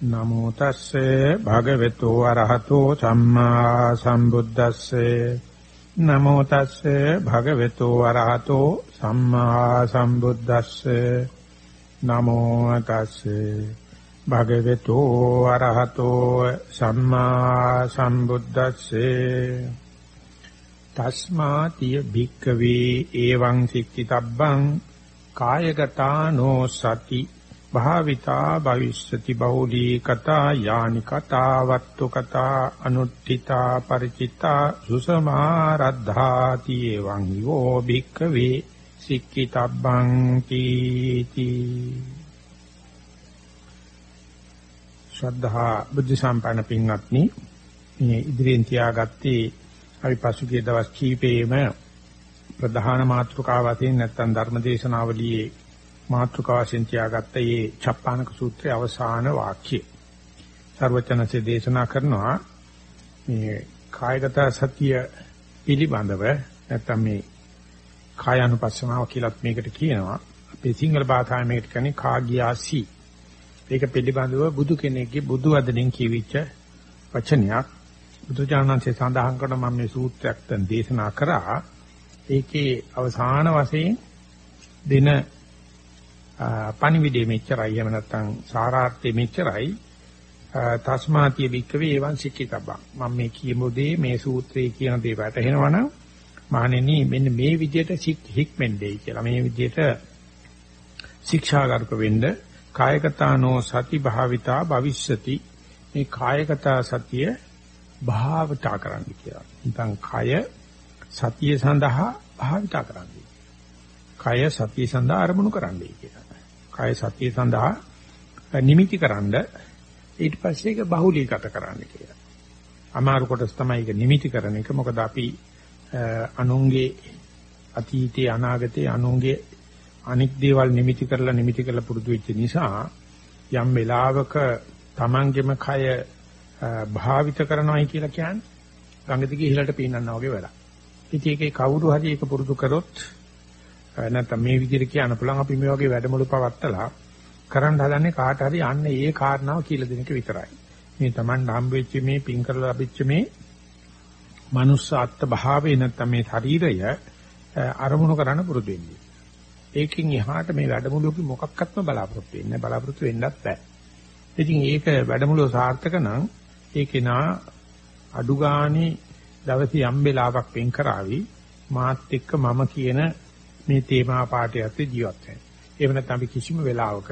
නමෝ තස්සේ භගවතු අරහතෝ සම්මා සම්බුද්දස්සේ. නමෝ තස්සේ භගවතු අරහතෝ සම්මා සම්බුද්දස්සේ. නමෝ තස්සේ භගවතු අරහතෝ සම්මා සම්බුද්දස්සේ. තස්මාතිය භික්කවේ එවං සික්ඛිතබ්බං කායගතානෝ සති භාවිතා භවිෂ්‍යති බහුලී කතා යානි කතා වත්තු කතා අනුත්ථිතා ಪರಿචිතා සුසමාරද්ධාති එවං යෝ භික්ඛවේ සික්කිතබ්බං තීති ශ්‍රද්ධා බුද්ධ සම්පන්න පින්වත්නි මේ ඉදිරියෙන් තියාගත්තේ අපි පසුගිය දවස් කීපෙම ප්‍රධාන මාතෘකාව වශයෙන් නැත්නම් ධර්මදේශනාවලියේ මාතෘකාවසෙන් තියාගත්ත මේ චප්පානක සූත්‍රයේ අවසාන වාක්‍යය. සර්වචනසේ දේශනා කරනවා මේ කායගත සතිය පිළිබඳව නැත්නම් මේ කායानुපස්සනාව කියලාත් මේකට කියනවා. අපේ සිංහල භාෂාවෙන් මේකට කියන්නේ කාගියාසි. ඒක පිළිබඳව බුදු කෙනෙක්ගේ බුදු වදනෙන් කියවිච්ච වචනයක්. බුදුචානන්සේ සඳහන් කරන මම මේ සූත්‍රයක් දැන් දේශනා කරා. ඒකේ අවසාන වශයෙන් දෙන පණිවිඩය මෙච්චරයි එහෙම නැත්නම් සාරාර්ථය මෙච්චරයි තස්මාතිය වික්කවේ එවං සික්කිතබ්බං මම මේ කියමු දේ මේ සූත්‍රයේ කියන දේ වැටහෙනවනම් මහණෙනි මෙන්න මේ විදිහට හික්මෙන්දේ කියලා මේ විදිහට ශික්ෂාගාරක වෙන්න කායගතානෝ සති භාවිතා භවිෂ්‍යති මේ කායගත සතිය භාවිතා කරන්න කියලා. නිකන් කය සතිය සඳහා භාවිතා කරන්න. කය සතිය සඳහා අරමුණු කරන්නයි කියලා. කය සතිය සඳහා නිමිතිකරනද ඊට පස්සේ ඒක බහුලීගත කරන්න කියලා. අමාරු කොටස් තමයි ඒක නිමිති කරන එක. මොකද අපි අනුන්ගේ අතීතේ අනාගතේ අනුන්ගේ අනික් දේවල් නිමිති කරලා නිමිති කරලා පුරුදු වෙච්ච නිසා යම් වෙලාවක Tamanගෙම කය භාවිත කරනවායි කියලා කියන්නේ ගඟ දිගේ ඉහළට පීනන්නා වගේ වැඩක්. ඉතින් ඒකේ කවුරු හරි ඒක පුරුදු කරොත් නැත්නම් මේ විදිහට කියන්න පුළුවන් අපි මේ වගේ වැඩමුළු පවත්තලා කරන්න හදන්නේ කාට හරි අන්න ඒ කාරණාව කියලා දෙන එක විතරයි. මේ Taman හම්බ වෙච්ච මේ පින් කරලා ලැබිච්ච මේ manussාත්ත්ව භාවය නැත්නම් මේ ශරීරය අරමුණු කරන්න පුරුදු වෙන්නේ. ඒකෙන් එහාට මේ වැඩමුළුවක මොකක්වත්ම බලාපොරොත්තු වෙන්නේ බලාපොරොත්තු වෙන්නත් බෑ. ඉතින් ඒක වැඩමුළුව සාර්ථක නම් ඒකේ නා අඩු ගානේ දවසේ යම් වෙලාවක් වෙන් කරાવી මාත් එක්ක මම කියන මේ තේමා පාඩේ ඇත්තේ ජීවත් වෙන්නේ. එහෙම නැත්නම් අපි කිසිම වෙලාවක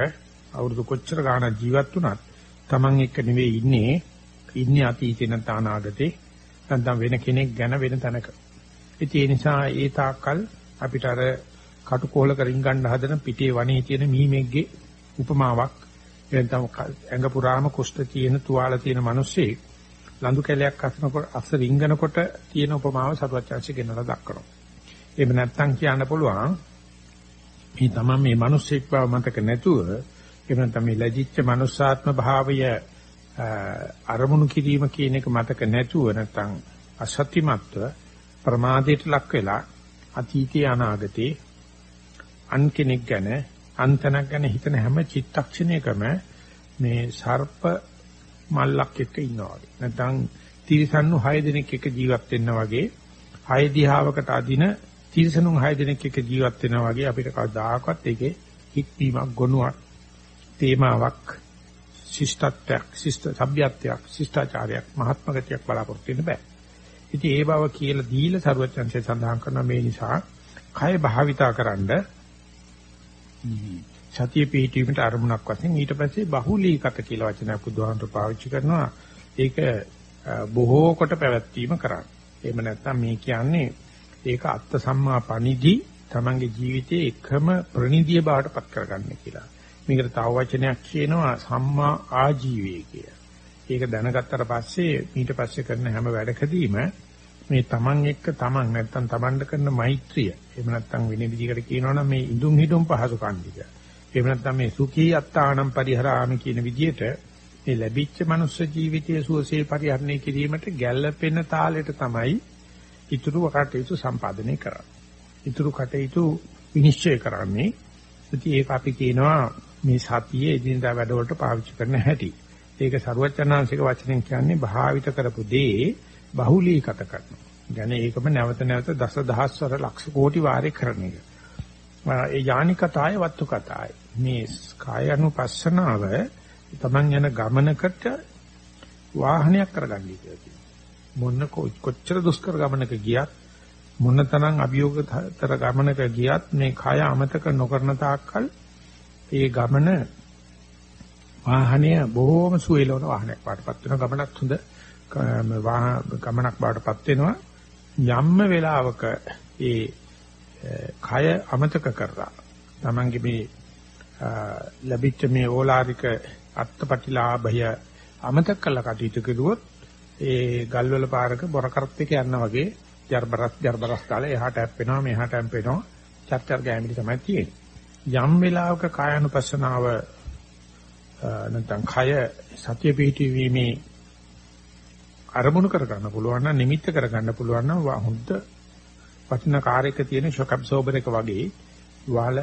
අවුරුදු කොච්චර ගාණක් ජීවත් වුණත් Taman එක්ක නෙවෙයි ඉන්නේ ඉන්නේ අතීතේ නැත්නම් අනාගතේ නැත්නම් වෙන කෙනෙක් ගැන වෙන තැනක. ඉතින් ඒ නිසා ඒ තාක්කල් අපිට අර කටුකොල කරින් ගන්න හදන පිටේ වනේ තියෙන මීමෙක්ගේ උපමාවක් එතන ඇඟ පුරාම කුෂ්ඨ තියෙන තුවාල තියෙන මිනිස්සේ ලඳු කැලයක් අසනකොට අස රිංගනකොට තියෙන උපමාව සරුවචාන්සේ ගෙනලා දක්වනවා. එහෙම නැත්නම් කියන්න පුළුවන් මේ තමයි මේ මිනිස්සෙක් බව මතක නැතුව එහෙම නැත්නම් මේ ලැජිච්ච මනුස්සාත්ම භාවය අරමුණු කිරීම කියන එක මතක නැතුව නැත්නම් අසත්‍යමත්ව ප්‍රමාදයට ලක් වෙලා අතීතේ අනාගතේ අන් කෙනෙක් ගැන අන්තනක් ගැන හිතන හැම චිත්තක්ෂණයකම මේ සර්ප මල්ලක් එක්ක ඉන්නවා වගේ. නැත්නම් තිරිසන්නු 6 දෙනෙක් එක්ක ජීවත් වෙන්න වගේ 6 දිහාවකට අදින තිරිසනුන් 6 දෙනෙක් එක්ක ජීවත් වෙනවා වගේ අපිට කවදාකවත් ඒකේ හික්වීමක් ගොනුවක් තේමාවක් ශිෂ්ටත්වයක් ශිෂ්ට සભ્યත්වයක් ශිෂ්ටාචාරයක් මහත්මගතියක් බලාපොරොත්තු වෙන්න බෑ. ඉතින් ඒ බව කියලා දීලා සරුවචන්සේ සඳහන් කරන මේ නිසා කය භාවිතා කරන්ඩ සතිය පිහිටීමට අරමුණක් වශයෙන් ඊට පස්සේ බහුලීකත කියලා වචනයක් බුදුහාමුදුරුවෝ පාවිච්චි කරනවා. ඒක බොහෝ කොට පැවැත්වීම කරන්නේ. එහෙම නැත්නම් මේ කියන්නේ ඒක අත්ත සම්මා පනිදි තමන්ගේ ජීවිතයේ එකම ප්‍රනිධිය බවට පත් කරගන්න කියලා. මේකට තව වචනයක් කියනවා සම්මා ආජීවය කියලා. ඒක දැනගත්තට පස්සේ ඊට පස්සේ කරන හැම වැඩකදීම මේ තමන් එක්ක තමන් නැත්තම් තමන්ට කරන මෛත්‍රිය. එහෙම නැත්තම් වෙන විදිහකට කියනවනම් මේ ඉදුම් හිදුම් පහසුකම් ටික. එහෙම නැත්තම් මේ සුඛී අත්තානම් පරිහරාමි කියන විදිහට මේ ලැබිච්ච මනුස්ස ජීවිතයේ සුවසේ පරිහරණය කිරීමට ගැළපෙන තාලෙට තමයි ඉතුරු කටයුතු සම්පාදනය කරා. ඉතුරු කටයුතු විනිශ්චය කරන්නේ. ඉතින් ඒක අපි කියනවා මේ සතියේ එදිනදා වැඩවලට පාවිච්චි කරන හැටි. ඒක සරුවචනාංශික වචනෙන් කියන්නේ භාවිත කරපු දේ බහුලීකත කරනවා. يعني ඒකම නැවත නැවත දස දහස්වර ලක්ෂ කෝටි වාරේ කරන එක. ඒ යානිකතාය වත්තු කතාය. මේ කාය අනුපස්සනාව තමන් යන ගමනකට වාහනයක් කරගන්නයි කියලා මොන කොච්චර දුෂ්කර ගමනක ගියත් මොන තරම් අභියෝගතර ගමනක ගියත් මේ කය අමතක නොකරන තාක්කල් ඒ ගමන වාහනය බොහොම සුවේලවන වාහනයක් වඩපත් වෙන ගමනක් හොඳ ගමනක් බාටපත් වෙනවා. යම්ම වෙලාවක ඒ කය අමතක කරලා තමන්ගේ මේ ලැබිච්ච මේ ඕලාරික අත්පටිලාභය අමතක කළ කටයුතු කරුවොත් ඒ ගල්වල පාරක බොර කරත් එක යනවා වගේ ජර්බරස් ජර්බරස් කාලේ එහාට හැප්පෙනවා මෙහාට හැප්පෙනවා චර්චර් ගෑමිලි තමයි තියෙන්නේ. යම් වෙලාවක කායानुපස්සනාව නැත්නම් කය සතිය පිහිටීමේ අරමුණු කර ගන්න පුළුවන් නම් නිමිත්ත කර ගන්න පුළුවන් නම් හොඳ වටිනා කාර් එක තියෙන ෂොක් ඇබ්සෝබර් එක වගේ වල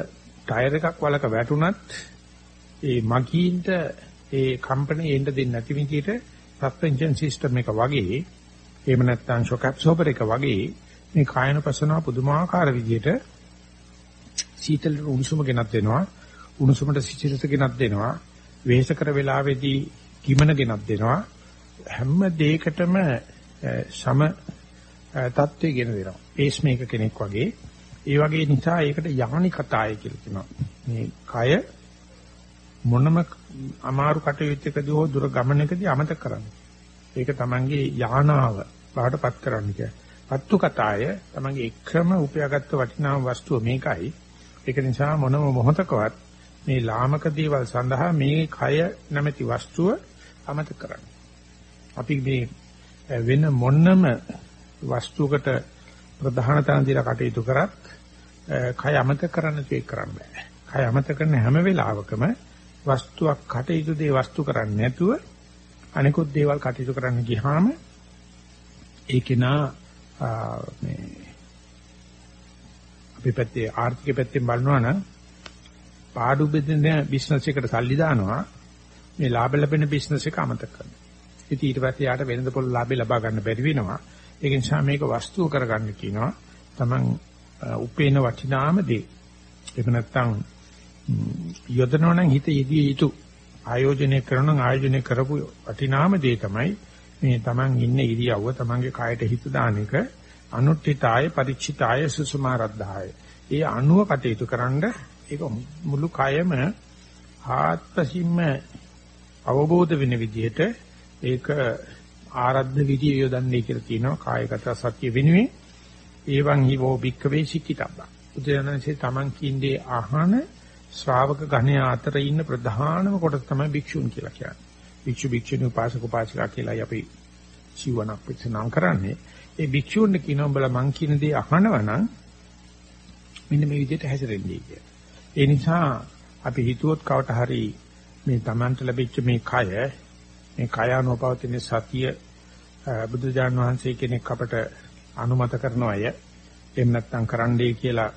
ටයර් එකක් වලක වැටුණත් ඒ මගීන්ට ඒ කම්පැනි එන්න දෙන්නේ නැති විදිහට සස්පෙන්ෂන් සිස්ටම් එක වගේ එහෙම නැත්නම් ෂොක් ඇබ්සෝබර් එක වගේ මේ කායන පසනාව පුදුමාකාර විදිහට සීතල උණුසුම ගෙනත් දෙනවා උණුසුමට සිසිලස ගෙනත් දෙනවා වෙහෙස කර වෙලාවේදී කිමන ගෙනත් දෙනවා හැම දෙයකටම සම තත්ත්වය ගෙන දෙනවා. පේස් මේක කෙනෙක් වගේ. ඒ වගේ නිසා ඒකට යහනි කතාය කියලා කියනවා. මේ කය මොනම අමාරු කටයුත්තකදී හෝ දුර ගමනකදී අමතක කරන්න. ඒක තමන්ගේ යානාව බාටපත් කරන්න කිය. පත්තු කතාය තමන්ගේ එකම උපයාගත්ත වටිනා වස්තුව මේකයි. ඒක නිසා මොනම මොහතකවත් මේ ලාමක දේවල් සඳහා මේ කය නැමැති වස්තුව අමතක කරන්න. අපි මේ වෙන මොනම වස්තුවකට ප්‍රධාන තැන දීලා කටයුතු කරත් කය අමතක කරන්න තේ කරන්න බෑ. කය අමතක කරන හැම වෙලාවකම වස්තුවක් කටයුතු දේ වස්තු කරන්නේ නැතුව අනිකුත් දේවල් කටයුතු කරන්න ගියාම ඒකේ නා මේ අපි පැත්තේ ආර්ථික පැත්තෙන් බලනවා නම් පාඩු බෙදෙන බිස්නස් එකට සල්ලි දානවා මේ ලාභ ලැබෙන බිස්නස් එක අමතක කරනවා. ඉතින් ඊට පස්සේ යාට වෙනද පොළ ලාභය ලබා ගන්න බැරි වෙනවා. ඒක නිසා මේක වස්තුව කරගන්න කියනවා. Taman උපේන වටිනාම දේ. ඒක නැත්තම් යොදනවා නම් හිත යෙදිය යුතු ආයෝජනය කරන ආයෝජනය කරපු වටිනාම දේ තමයි මේ Taman ඉන්න ඉරියව්ව Tamanගේ කායට හිත දාන එක අනුත්ථිතාය පරිචිතාය සුසුමාරද්ධාය. ඒ අණුව කටයුතු කරන්න ඒක මුළු කයම ආත්පසින්ම අවබෝධ වෙන විදිහට ඒක ආරද්ධ විදිය යොදන්නේ කියලා කියනවා කායගත සත්‍ය වෙනුවෙන් ඒවන් හිවෝ භික්කවේ සික්කිතබ්බ. උදයන්සේ Taman කින්දේ අහන ශ්‍රාවක ගණයා අතර ඉන්න ප්‍රධානම කොටස තමයි භික්ෂුන් කියලා කියන්නේ. භික්ෂු භික්ෂුණී උපාසක උපාසිකා කියලායි අපි සිවණක් පිටසනම් කරන්නේ. ඒ භික්ෂුන්ට කියනවා බල මං කියන දේ අහනවා නම් මෙන්න මේ විදිහට හැසිරෙන්නේ කියලා. ඒ නිසා අපි හිතුවොත් කවට හරි මේ Tamanට ලැබිච්ච මේ කය මේ කය අනුපවතින සතිය බුදුජාන් වහන්සේ කෙනෙක් අපට අනුමත කරන අය එහෙම නැත්නම් කරන්නයි කියලා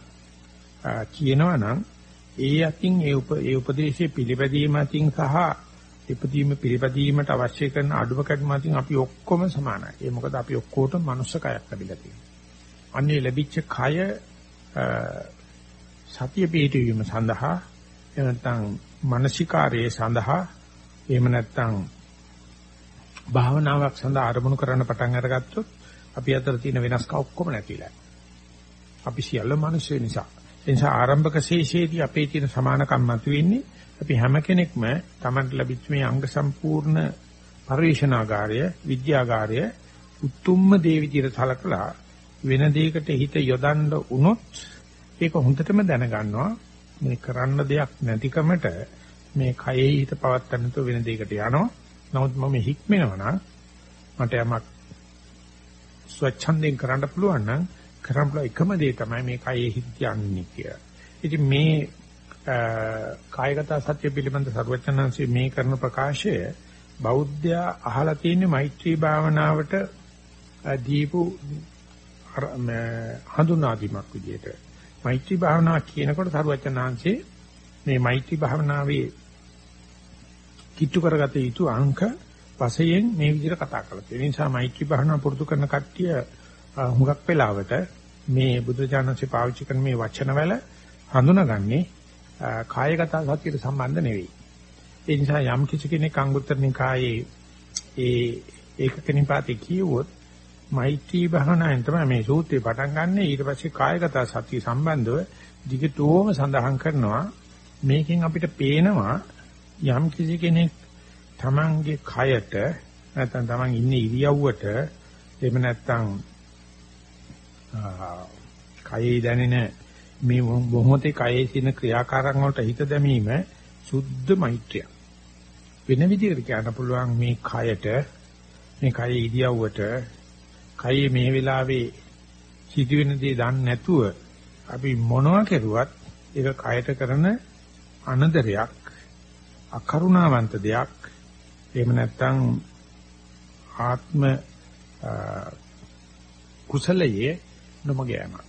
කියනවා නම් ඒ අතින් ඒ උප ඒ උපදේශයේ පිළිපැදීම අතින් සහ ඉපදීම පිළිපැදීමට අවශ්‍ය කරන අඩුව කැඩුම අතින් අපි ඔක්කොම සමානයි. ඒ මොකද අපි ඔක්කොටම මනුස්ස කයක් ලැබිලා තියෙනවා. අන්නේ ලැබිච්ච කය සතිය පිටවීම සඳහා එහෙම නැත්නම් මානසිකාරයේ සඳහා එහෙම නැත්නම් භාවනාවක් සඳහා ආරමුණු කරන්න පටන් අරගත්තොත් අපි අතර තියෙන වෙනස්කම් ඔක්කොම නැතිලා. අපි සියල්ල මිනිස්සු නිසා. ඒ නිසා ආරම්භක ශේෂයේදී අපේ තියෙන සමානකම් මතුවෙන්නේ අපි හැම කෙනෙක්ම Tamanට ලැබිච්ච මේ අංග සම්පූර්ණ පරිශනාගාරය, විද්‍යාගාරය උතුම්ම දේ විදිහට සලකලා වෙන දෙයකට හිත යොදන්න උනොත් ඒක හොඳටම දැනගන්නවා මේ කරන්න දෙයක් නැතිකමට මේ කයෙහි හිත පවත්තන්න තු වෙන දෙයකට යනවා. නමුත් මම හික්මෙනවා නම් මට යමක් ස්වච්ඡන්දයෙන් කරන්න පුළුවන් නම් කරන්න පුළුවන් එකම දේ තමයි මේ කයෙහි හිත යන්නේ කියලා. ඉතින් මේ කායගත සත්‍ය පිළිබඳ සර්වචනංශයේ මේ කරන ප්‍රකාශය බෞද්ධයා අහලා තියෙන මෛත්‍රී භාවනාවට දීපු හඳුනා දීමක් විදිහට මෛත්‍රී භාවනාව කියනකොට සර්වචනංශේ මේ මෛත්‍රී භාවනාවේ කිට්ටු කරගත යුතු අංක වශයෙන් මේ විදිහට කතා කරලා තියෙනවා. ඒ නිසා මෛත්‍රී භාවනා පුරුදු කරන කට්ටිය හුඟක් වෙලාවට මේ බුදුජානකසේ පාවිච්චි කරන මේ වචනවල හඳුනාගන්නේ කායගත සතියට සම්බන්ධ නෙවෙයි. ඒ නිසා යම් කිසි කෙනෙක් අංගුත්තර නිකායේ ඒ ඒකක නිපාතේ කියවුවොත් මෛත්‍රී භාවනාවෙන් තමයි මේ සූත්‍රය පටන් ගන්න. ඊට පස්සේ කායගත සතිය සම්බන්ධව දිගටම සඳහන් කරනවා. මේකෙන් අපිට පේනවා යම් කිසි කෙනෙක් තමන්ගේ කයට නැත්නම් තමන් ඉන්නේ ඉරියව්වට එහෙම නැත්නම් කයේ දැනෙන මේ මොහොතේ කයේ සින ක්‍රියාකාරයන් වලට හිත දැමීම සුද්ධ මෛත්‍රිය. වෙන විදිහකට කියන්න පුළුවන් මේ කයට මේ කයේ ඉරියව්වට කයේ මේ වෙලාවේ සිදුවෙන දේ දන්නේ නැතුව අපි මොනවා කෙරුවත් ඒක කයට කරන අනදරයක් අකරුණාවන්ත දෙයක් එහෙම නැත්නම් ආත්ම කුසලයේ නොමග යනවා.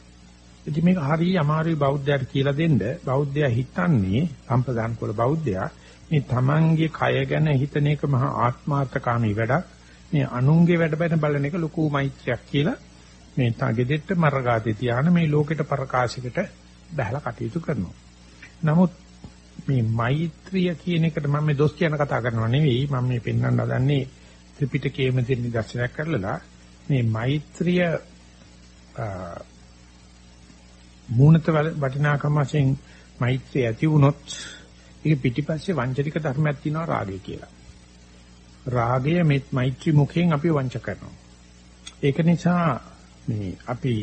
ඉතින් මේක හරිය අමාරුයි බෞද්ධයාට කියලා දෙන්න. බෞද්ධයා හිතන්නේ සම්ප්‍රදාන කුල බෞද්ධයා මේ තමන්ගේ කය ගැන හිතන එක මහා ආත්මාර්ථකාමී වැඩක්. මේ අනුන්ගේ වැඩ බැන බලන එක ලොකු මෛත්‍රියක් කියලා මේ තගෙදෙට්ට මරගාතේ තියාන මේ ලෝකෙට ප්‍රකාශයකට බහැලා කටයුතු කරනවා. නමුත් මේ මෛත්‍රිය කියන එකට මම මේ දොස් කියන කතා කරනව නෙවෙයි මම මේ පෙන්වන්න හදන්නේ ත්‍රිපිටකයේම තියෙන නිදර්ශනයක් කරලා මේ මෛත්‍රිය මූණත වටිනාකම වශයෙන් මෛත්‍රිය ඇති වුණොත් ඒක පිටිපස්සේ වංචනික ධර්මයක් තියෙනවා රාගය කියලා. රාගය මෙත් මෛත්‍රී මුඛයෙන් අපි වංච කරනවා. ඒක නිසා මේ අපි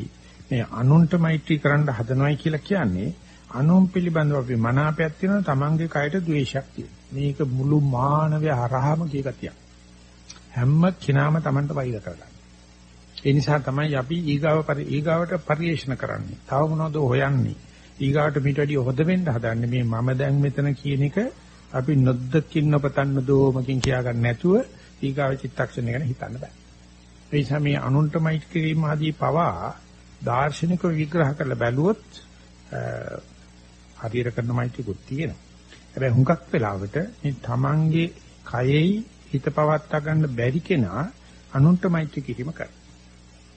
මේ අනුන්ට මෛත්‍රී කරන්න හදනවයි කියලා කියන්නේ අනුන් පිළිබඳව අපි මනාපයක් තියෙනවා තමන්ගේ කයට ද්වේෂයක් තියෙනවා. මේක මුළු මානවය හරහාම කිය ගතියක්. හැම කෙනාම තමන්ට වෛර කරගන්න. ඒ නිසා තමයි අපි ඊගාව ඊගාවට පරිේෂණ කරන්නේ. තව මොනවද හොයන්නේ? ඊගාවට මීට වැඩිය හොද වෙන්න හදන්නේ මේ මම දැන් මෙතන කියන එක අපි නොද්දකින් නොපතන්න දෝමකින් කියා ගන්න නැතුව ඊගාව චිත්තක්ෂණය ගැන හිතන්න බෑ. ඒ නිසා මේ අනුන්ටමයි කිරීම ආදී පවා දාර්ශනික විග්‍රහ කරලා බැලුවොත් හරියට කරන මෛත්‍රියකුත් තියෙනවා. හැබැයි හුඟක් වෙලාවට මේ තමන්ගේ කයෙහි හිත පවත්වා ගන්න බැරි කෙනා අනුන්ට මෛත්‍රී කිරීම කරනවා.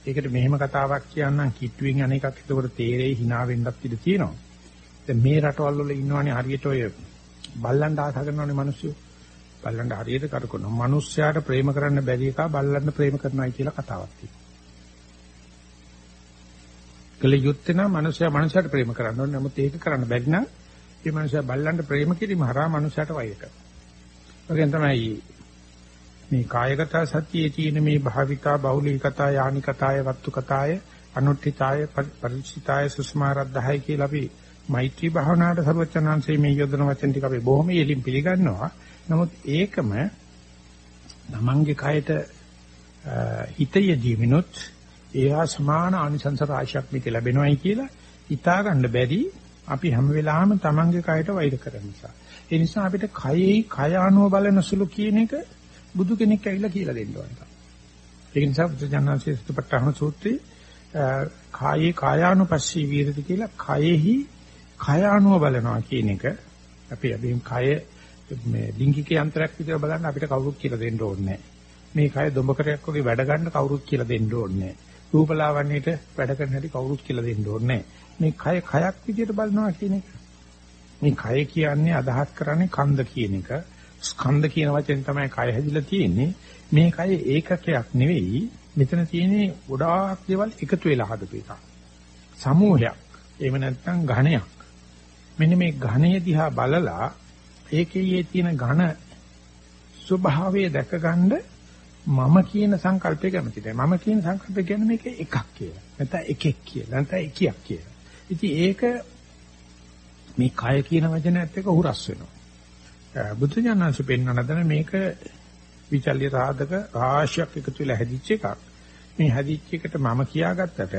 ඒකට මෙහෙම කතාවක් කියන්නම් කිට්ටුවෙන් අනේකක් ඒකට තේරෙයි hina වෙන්නත් ඉඩ තියෙනවා. දැන් මේ රටවල් වල ඉන්නවනේ හරියට ඔය බල්ලන්ට ආස කරනවනේ මිනිස්සු. බල්ලන්ට හරියට කරකවනවා. මිනිස්සයාට ප්‍රේම කරන්න බැරි එකා බල්ලන්ට ප්‍රේම කරනවායි කියලා කතාවක් තියෙනවා. කළ යුත්තේ නම් මිනිස්සයා මිනිසයාට ප්‍රේම කරන්න ඕනේ. නමුත් ඒක කරන්න බැරි නම් ඒ මිනිසයා බල්ලන්ට ප්‍රේම කිරීම හරහා මිනිසයාට වෛර කරනවා. ඒකෙන් තමයි මේ කායගත සතියේ තියෙන මේ භාවිතා බහුලීකතා යානිකතාය වත්තුකතාය අනුත්ථිතාය පරිචිතාය සුස්මාරද්ධහයි කියලා අපි මෛත්‍රී භාවනාවට සර්වචනංශයේ මේ යොදන වචන ටික අපි බොහොම යෙලින් පිළිගන්නවා. නමුත් ඒකම තමන්ගේ කයට හිතය ජීවිනොත් ඒහා සමාන ආනිසංස රාශියක් මේක ලැබෙනවයි කියලා හිතා ගන්න බැරි අපි හැම වෙලාවෙම තමන්ගේ කයට වෛර කරන නිසා. ඒ නිසා අපිට කයෙහි කය ආනුව බලන සුළු කියන එක බුදු කෙනෙක් ඇවිල්ලා කියලා දෙන්න ඕනේ. ඒ නිසා බුදුජානනාංශයේ සුපට්ඨාන සූත්‍රයේ කායේ කායානුපස්සී වීරති කියලා කයෙහි කය ආනුව බලනවා කියන එක. අපි අපි කය මේ ලිංගික යන්ත්‍රයක් විතර බලන්න අපිට කවුරුත් කියලා දෙන්න ඕනේ මේ කය දොඹකරයක් වගේ වැඩ ගන්න කවුරුත් කියලා දෙන්න ඕනේ රූපලාවන්‍යයට වැඩ කරන හැටි කවුරුත් කියලා දෙන්න ඕනේ මේ කය කයක් විදියට බලනවා කියන එක. මේ කය කියන්නේ අදහස් කරන්නේ කන්ද කියන එක. ස්කන්ධ කියන වචෙන් තමයි කය හැදිලා තියෙන්නේ. මේ කය ඒකකයක් නෙවෙයි. මෙතන තියෙන්නේ ගොඩාක් දේවල් එකතු වෙලා හදපු එකක්. සමූහයක්. එහෙම නැත්නම් ඝණයක්. මෙන්න මේ ඝණය දිහා බලලා ඒකේ තියෙන ඝන ස්වභාවය දැකගන්න මම කියන සංකල්පය කැමතියි. මම කියන සංකල්පය කියන්නේ මේක එකක් කියලා. නැත්නම් එකෙක් කියලා. නැත්නම් එකියක් කියලා. ඉතින් ඒක මේ කය කියන වචනයත් එක්ක හුරස් වෙනවා. බුදුජානනාංශ පෙන්වන දන මේක විචල්්‍ය සාධක රාශියක් එකතු වෙලා හැදිච්ච එකක්. මේ හැදිච්ච එකට මම කියාගත්තට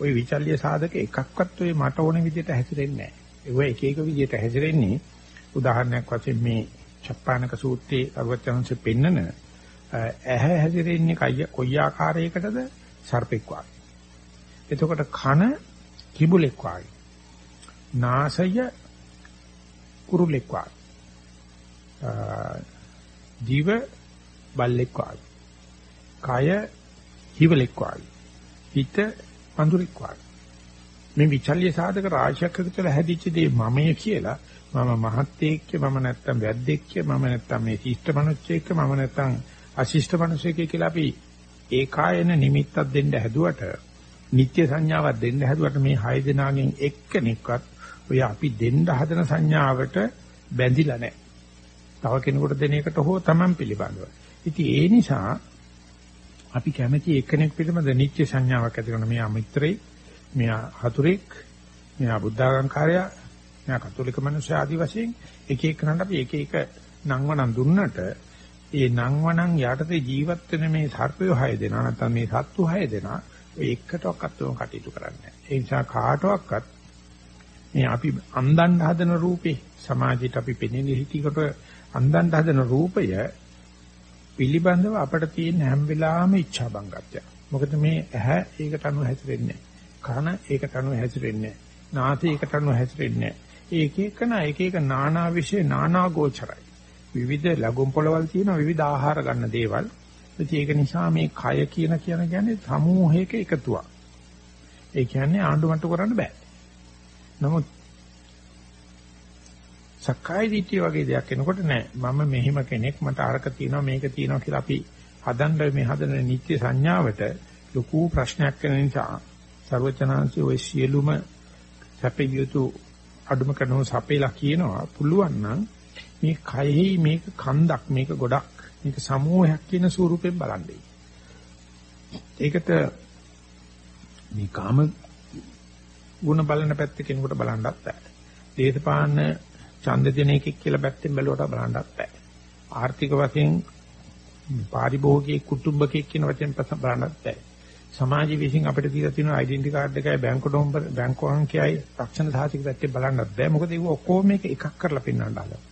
ওই විචල්්‍ය සාධක එකක්වත් ඔය මට ඕන විදිහට හැසිරෙන්නේ නැහැ. ඒක එක එක විදිහට හැසිරෙන්නේ උදාහරණයක් වශයෙන් මේ චප්පානක සූත්‍රයේ අරවචනංශ පෙන්නන ඇහැ හැසිරෙන්නේ කොයි ආකාරයකටද සර්පෙක් වගේ. එතකොට කන කිඹුලෙක් වගේ. නාසය කුරුලෙක් වගේ. දිව බල්ලෙක් වාගේ. කය හිවලෙක් වාගේ. හිත පඳුරෙක් වාගේ. මේ විචල්්‍ය සාධක රාශියක් එකතුල හැදිච්ච දේ මමය කියලා මම මහත්තයෙක්ය මම නැත්තම් වැද්දෙක්ය මම නැත්තම් මේ ශිෂ්ට මිනිස්සෙක්ය මම නැත්තම් අශිෂ්ට මිනිස්සෙක්ය කියලා අපි ඒකායන නිමිත්තක් දෙන්න හැදුවට නිත්‍ය සංඥාවක් දෙන්න හැදුවට මේ හය දෙනාගෙන් එක්කෙනෙක්වත් ඔය අපි දෙන්න හදන සංඥාවට බැඳිලා නැහැ. තව කෙනෙකුට දෙන එකට හෝ Taman පිළිබඳව. ඉතින් ඒ නිසා අපි කැමති එක්කෙනෙක් පිළිබඳ නිත්‍ය සංඥාවක් ඇති කරන මෙයා මිත්‍රේ, මෙයා හතුරෙක්, මෙයා බුද්ධාගම්කාරයා, මෙයා කතෝලික මිනිස්සු ආදි වශයෙන් එක එකනට අපි එක එක නංවනන් දුන්නට ඒ නංවනන් යටතේ ජීවත් වෙන මේ සර්පය හය දෙනා නැත්නම් මේ සත්තු හය දෙනා ඔය එකටවත් උම කටයුතු කරන්නේ ඒ නිසා කාටවත් මේ අපි අන්දන් හදන රූපේ සමාජයට අපි පෙනෙන හිතිකට අන්දන් හදන රූපය පිළිබඳව අපට තියෙන හැම වෙලාවෙම ඉච්ඡා බංගත්වය. මොකද මේ ඇහැ ඒකට අනුව හැසිරෙන්නේ කන ඒකට අනුව හැසිරෙන්නේ නාසය ඒකට අනුව හැසිරෙන්නේ ඒක එකන එක එක නානා විශේ නානා ගෝචරයි. විවිධ ලැබුම් පොළවල් තියෙන විවිධ ආහාර ගන්න දේවල්. ඒක නිසා මේ කය කියන කියන කියන්නේ සමූහයක එකතුවක්. ඒ කියන්නේ ආණ්ඩුමට්ටු කරන්න බෑ. නමුත් සක්කාය දිට්ඨිය වගේ දෙයක් එනකොට නෑ මම මෙහෙම කෙනෙක් මට අරක තියෙනවා මේක තියෙනවා කියලා අපි හදන්න මේ හදන නිත්‍ය සංඥාවට ලොකු ප්‍රශ්නයක් වෙන නිසා ਸਰවචනාංශي ඔය සියලුම සැපියුතු අඩුම කරනව සැපේලා කියනවා පුළුවන් නම් මේ කයෙහි මේක කන්දක් මේක ගොඩක් මේක සමූහයක් කියන ස්වරූපයෙන් බලන්නේ. ඒකට මේ කාම ගුණ බලන පැත්ත කෙනෙකුට බලන්නත් බෑ. දේශපාලන ඡන්ද දෙන එකෙක් කියලා පැත්තෙන් බැලුවට බලන්නත් බෑ. ආර්ථික වශයෙන් පාරිභෝගික කුටුම්බකෙක් කියන වචෙන් පස්ස බලන්නත් බෑ. සමාජීය විසින් අපිට දීලා තියෙන ඩෙන්ටි කාඩ් එකයි බැංකු නම්බර බැංකු අංකයයි රක්ෂණ සාහිතික පැත්තේ බලන්නත් බෑ. මොකද ඒක ඔක්කොම මේක එකක් කරලා පෙන්වන්න ආලා.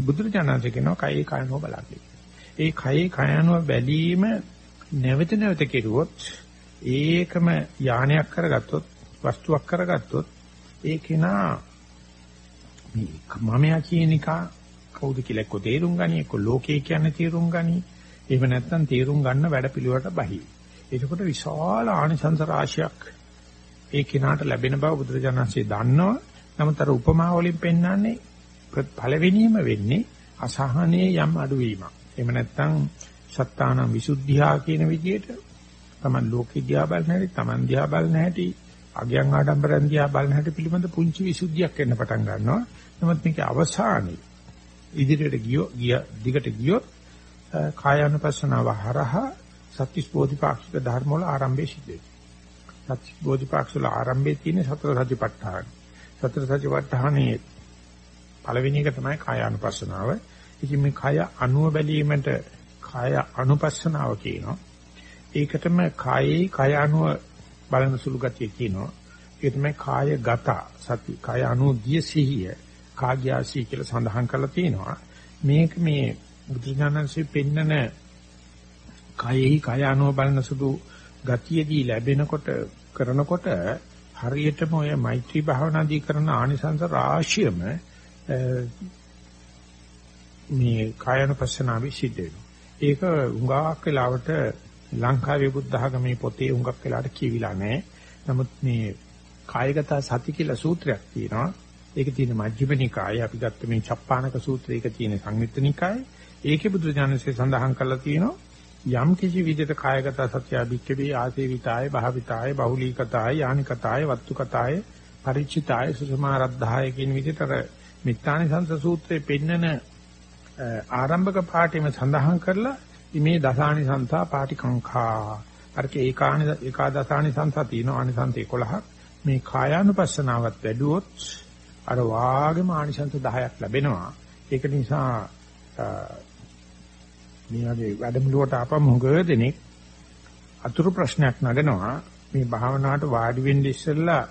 බුදුරජාණන්සේ කියනවා කයේ කයනෝ බලන්නේ. ඒ කයේ කයනෝ බැලීම නැවත නැවත කෙරුවොත් ඒකම යානයක් කරගත්තොත් වස්තුවක් කරගත්තොත් ඒ කෙනා මේ මමයා කියන එක කවුද කියලා එක්ක තේරුම් ගනි එක්ක ලෝකේ කියන්නේ තේරුම් ගනි එහෙම නැත්නම් තේරුම් ගන්න වැඩ පිළිවෙලට බහි. එතකොට විශාල ආනිසංස රාශියක් ඒ කෙනාට ලැබෙන බව බුදුරජාණන්සේ දන්නවා. නමුත් අර උපමා වලින් පෙන්වන්නේ පළවෙනියම වෙන්නේ අසහනයේ යම් අඩුවීමක්. එහෙම නැත්නම් සත්තාන විසුද්ධියා කියන විදිහට තමන් ලෝකේ දිහා බලන හැටි, තමන් දිහා බලන හැටි, අගයන් ආඩම්බරන් දිහා බලන හැටි පිළිබඳ පුංචි විසුද්ධියක් එන්න පටන් ගන්නවා. නමුත් මේකේ අවසානයේ ඉදිරියට ගියෝ ගිය දිගට ගියොත් කායानुපස්සනාව හරහා සත්‍විස් බෝධිපාක්ෂික ධර්ම වල ආරම්භය සිද්ධ වෙනවා. සත්‍විස් බෝධිපාක්ෂ වල ආරම්භයේ තියෙන සතර සතිපට්ඨාන. සතර සතිපට්ඨානයේ පළවෙනි එක තමයි කායानुපස්සනාව. ඉතින් මේ කය අණුව බැලීමට කාය අනුපස්සනාව කියනවා. ඒකටම කායේ කය අණුව බලන සුළු ගතිය කියනවා. ඒක තමයි කායගත සති කාය අනුගිය සිහිය කාග්‍යාසී කියලා සඳහන් කරලා තියෙනවා. මේක මේ බුදුඥානන්සේ පෙන්නන කයෙහි කය අනුව බලන සුළු ගතියදී ලැබෙනකොට කරනකොට හරියටම ඔය මෛත්‍රී භාවනාදී කරන ආනිසංස රාශියම මේ කායනුපස්සනාවේ සිද්ධ වෙනවා. ඒක උඟාක් වෙලාවට ලංකාවේ බුද්ධ ධර්මයේ පොතේ උඟක් වෙලාවට කියවිලා නැහැ. නමුත් මේ කායගත සති කියලා සූත්‍රයක් තියෙනවා. ඒක තියෙන මජ්ක්‍ධිම නිකායේ අපි ගත්ත මේ චප්පානක සූත්‍රය ඒක තියෙන සංයුත්ත නිකායේ. ඒකේ බුදුරජාණන්සේ සඳහන් කරලා තියෙනවා යම් කිසි විදිහට කායගත සත්‍ය අභික්කවේ ආසේවිතාය භාවිතාය බහුලීකතාය යානිකතාය වත්තුකතාය පරිචිතාය සුසමාරද්ධාය කියන විදිහට අර මිත්‍යානි සංස සූත්‍රයේ පෙන්නන ආරම්භක පාඩේම සඳහන් කරලා මේ දසානි සංසා පාටිකංඛා අරක ඒකානි ඒකාදසානි සංසා තියෙනවා ආනිසංස 11ක් මේ කායානුපස්සනාවත් වැඩුවොත් අර වාගේම ආනිසංස 10ක් ලැබෙනවා ඒක නිසා මේ වගේ වැඩමුළුවට ආපම හොඟ දෙනෙක් අතුරු ප්‍රශ්නයක් නගනවා මේ භාවනාවට වාඩි වෙන්න ඉස්සෙල්ලා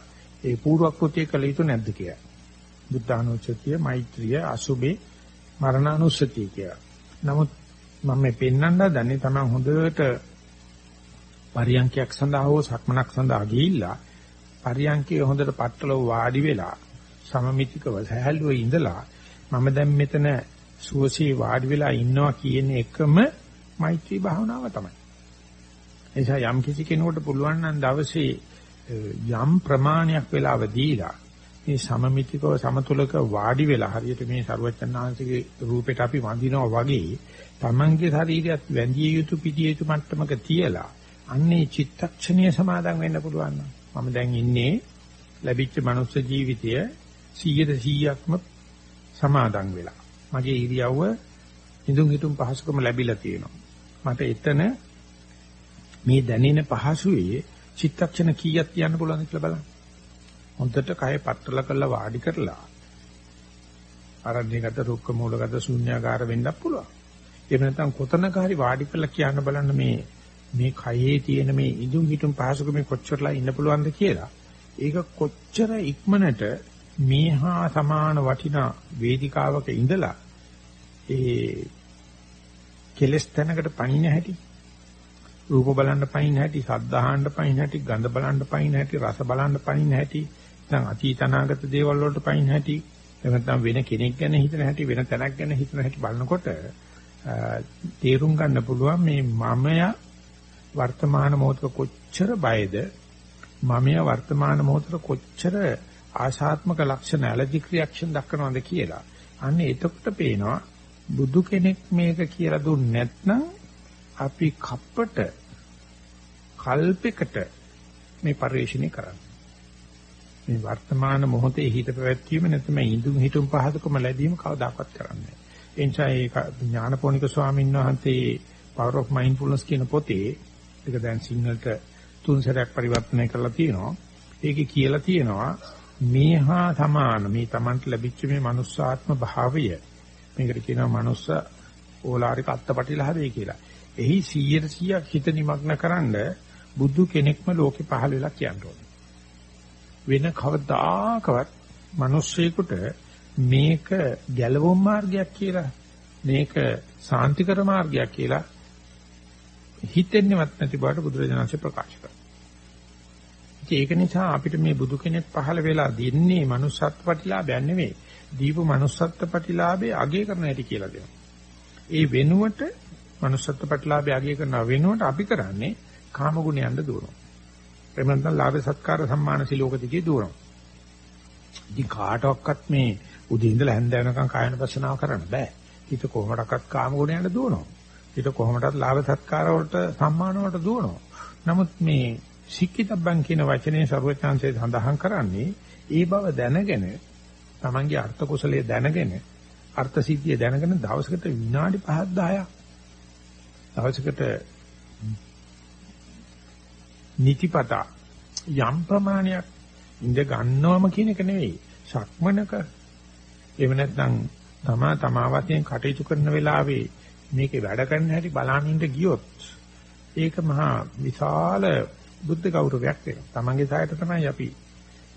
ඒ පූර්වක්‍ෘතිය කළ යුතු නැද්ද කියලා. බුද්ධානුස්සතිය, මෛත්‍රිය, අසුබේ, මරණානුස්සතිය කියලා. නමුත් මම මේ පෙන්වන්න දන්නේ තමයි හොඳට පරියන්කයක් සඳහා හෝ සක්මනක් සඳහා ගිහිල්ලා පරියන්කේ හොඳට පట్టල වාඩි වෙලා සමමිතිකව සහැල්ලුව ඉඳලා මම දැන් මෙතන සුවසේ වාඩි වෙලා ඉන්නවා කියන එකම මෛත්‍රී භාවනාව තමයි. එනිසා යම් කිසි කෙනෙකුට පුළුවන් නම් දවසේ යම් ප්‍රමාණයක් වෙලාව දීලා මේ සමමිතිකව සමතුලක වාඩි වෙලා හරියට මේ ਸਰුවචනාංශගේ රූපෙට අපි වඳිනවා වගේ තමන්ගේ ශරීරයත් වැඳිය යුතු පිටිය යුතු මට්ටමක තියලා අන්නේ චිත්තක්ෂණීය සමාදන් වෙන්න පුළුවන් මම දැන් ඉන්නේ ලැබිච්ච මනුස්ස ජීවිතය 100%ක්ම සමාදන් වෙලා මගේ ඉරියව්ව ඉදුම් හිටුම් පහසුකම ලැබිලා තියෙනවා මට එතන මේ දැනෙන පහසුවේ චිත්තක්ෂණ කීයක් තියන්න පුළුවන්ද කියලා බලන්න හොඳට කය පట్టල කරලා වාඩි කරලා අරණ්‍යගත රුක්ක මූලගත ශුන්‍යාකාර වෙන්නත් පුළුවන්. එහෙම නැත්නම් කොතනක හරි වාඩි කරලා කියන්න බලන්න මේ මේ කයේ තියෙන මේ ඉදුම් හිටුම් පහසුකම කොච්චරලා ඉන්න පුළුවන්ද කියලා. ඒක කොච්චර ඉක්මනට මේහා සමාන වටිනා වේදිකාවක ඉඳලා ඒ කෙලස් තැනකට පයින් හැටි රූප බලන්න පයින් හැටි ශබ්ද අහන්න පයින් හැටි ගඳ බලන්න පයින් හැටි රස බලන්න පයින් හැටි නැත්නම් අතීත අනාගත දේවල් වලට පයින් හැටි එහෙම නැත්නම් වෙන කෙනෙක් ගැන හිතන හැටි වෙන තැනක් ගැන හිතන හැටි බලනකොට තේරුම් ගන්න පුළුවන් මේ මමය වර්තමාන මොහොතක කොච්චර බයද මමය වර්තමාන මොහොතක කොච්චර ආශාත්මක ලක්ෂණ ඇලර්ජික් රියැක්ෂන් දක්වනවද කියලා. අන්න එතකොට පේනවා බුදු කෙනෙක් මේක කියලා දුන්නේ නැත්නම් අපි කප්පට කල්පයකට මේ පරිශ්‍රණය කරන්නේ. මේ වර්තමාන මොහොතේ හිත පැවැත්වීම නැත්නම් ඉඳුම් හිටුම් පහසුකම ලැබීම කවදාකවත් කරන්නේ නැහැ. ඒ නිසා ඒ ඥානපෝනික ස්වාමීන් වහන්සේ Power of Mindfulness කියන පොතේ ඒක දැන් සිංහලට තුන් සැරයක් පරිවර්තනය කරලා තියෙනවා. ඒකේ කියලා තියෙනවා මේහා සමාන මේ Tamanට ලැබිච්ච මේ manussාත්ම භාවය මේකට කියනවා manuss ඕලාරික අත්පටිලාභය කියලා. එහි 100% හිත නිමග්න කරන්න බුදු කෙනෙක්ම ලෝකේ පහළ වෙලා කියනවා. වෙන කවදාකවත් මිනිස්සෙකුට මේක ගැලවුම් මාර්ගයක් කියලා මේක සාන්තිකර මාර්ගයක් කියලා හිතෙන්නේවත් නැති බවට බුදුරජාණන්සේ ප්‍රකාශ කරා. ඒක නිසා අපිට මේ බුදු කෙනෙක් පහළ වෙලා දෙන්නේ manussත්ව ප්‍රතිලාභයක් නෙවෙයි. දීපු manussත්ව ප්‍රතිලාභයේ අගය කරන හැටි කියලා දෙනවා. ඒ වෙනුවට manussත්ව ප්‍රතිලාභය අගය කරන වෙනුවට අපි කරන්නේ කාම ගුණයන්ද දුවනවා. එහෙම නැත්නම් ලාභ සත්කාර සම්මාන සිලෝක දිගේ දුවනවා. ඉතින් කාටවත් මේ උදේ ඉඳලා හැන්ද වෙනකන් කායන පස්සනාව කරන්න බෑ. හිත කොහොමඩක්වත් කාම ගුණයන්ට දුවනවා. හිත කොහොමඩත් ලාභ සත්කාර වලට සම්මාන වලට දුවනවා. නමුත් මේ සික්කිතබ්බන් කියන වචනේ ਸਰවඥාන්සේ සඳහන් කරන්නේ ඒ බව දැනගෙන තමන්ගේ අර්ථ කුසලයේ දැනගෙන අර්ථ සිද්ධිය දැනගෙන දවසකට විනාඩි 5ක් 10ක් දවසකට නිතිපතා යම් ප්‍රමාණයක් ඉඳ ගන්නවම කියන එක නෙවෙයි. සක්මනක එහෙම නැත්නම් තමා තමා වශයෙන් කටයුතු කරන වෙලාවේ මේකේ වැඩ කරන්න හැටි බලනින්න ගියොත් ඒක මහා විශාල බුද්ධ ගෞරවයක් වෙනවා. තමන්ගේ සායත තමයි අපි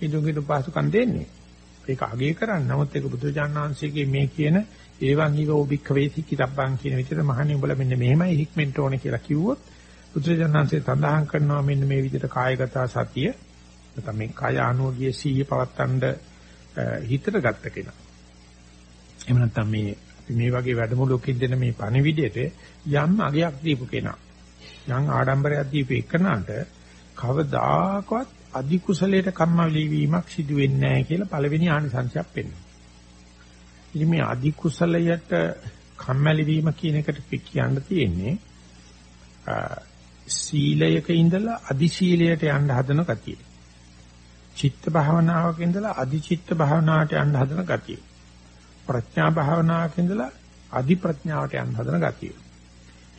ඉදුඟිදු පාසුකම් දෙන්නේ. ඒක අගය කරන්න. නමුත් ඒක බුදුජානනාංශයේ මේ කියන ඒවන් ඊවෝ බික්කවේති කිතබ්බන් කියන විදිහට මහණේ උඹලා මෙන්න මෙහෙමයි හික්මෙන්ට ඕනේ කියලා කිව්වොත් බුදුරජාණන්සේ සඳහන් කරනවා මෙන්න මේ විදිහට කායගත සතිය නැත්නම් මේ කාය ආනෝගිය සීය පවත්තන්න හිතට ගත්ත කෙනා. එහෙම නැත්නම් මේ අපි මේ වගේ වැඩමුළුවකින් දෙන මේ පණිවිඩයට යම් අගයක් දීපු කෙනා. යම් ආඩම්බරයක් දීපු එකනට කවදාකවත් අධි කුසලයට කම්මවලි වීමක් සිදු වෙන්නේ නැහැ කියලා පළවෙනි ආනිසංසයක් පෙන්වනවා. ඉතින් මේ අධි කුසලයට කම්මැලි වීම කියන එකට කියන්න තියෙන්නේ සීලයක ඉඳලා අදි සීලයට යන්න හදන ගතිය. චිත්ත භාවනාවක ඉඳලා අදි චිත්ත භාවනාවට යන්න හදන ගතිය. ප්‍රඥා භාවනාවක ඉඳලා අදි ප්‍රඥාවට යන්න හදන ගතිය.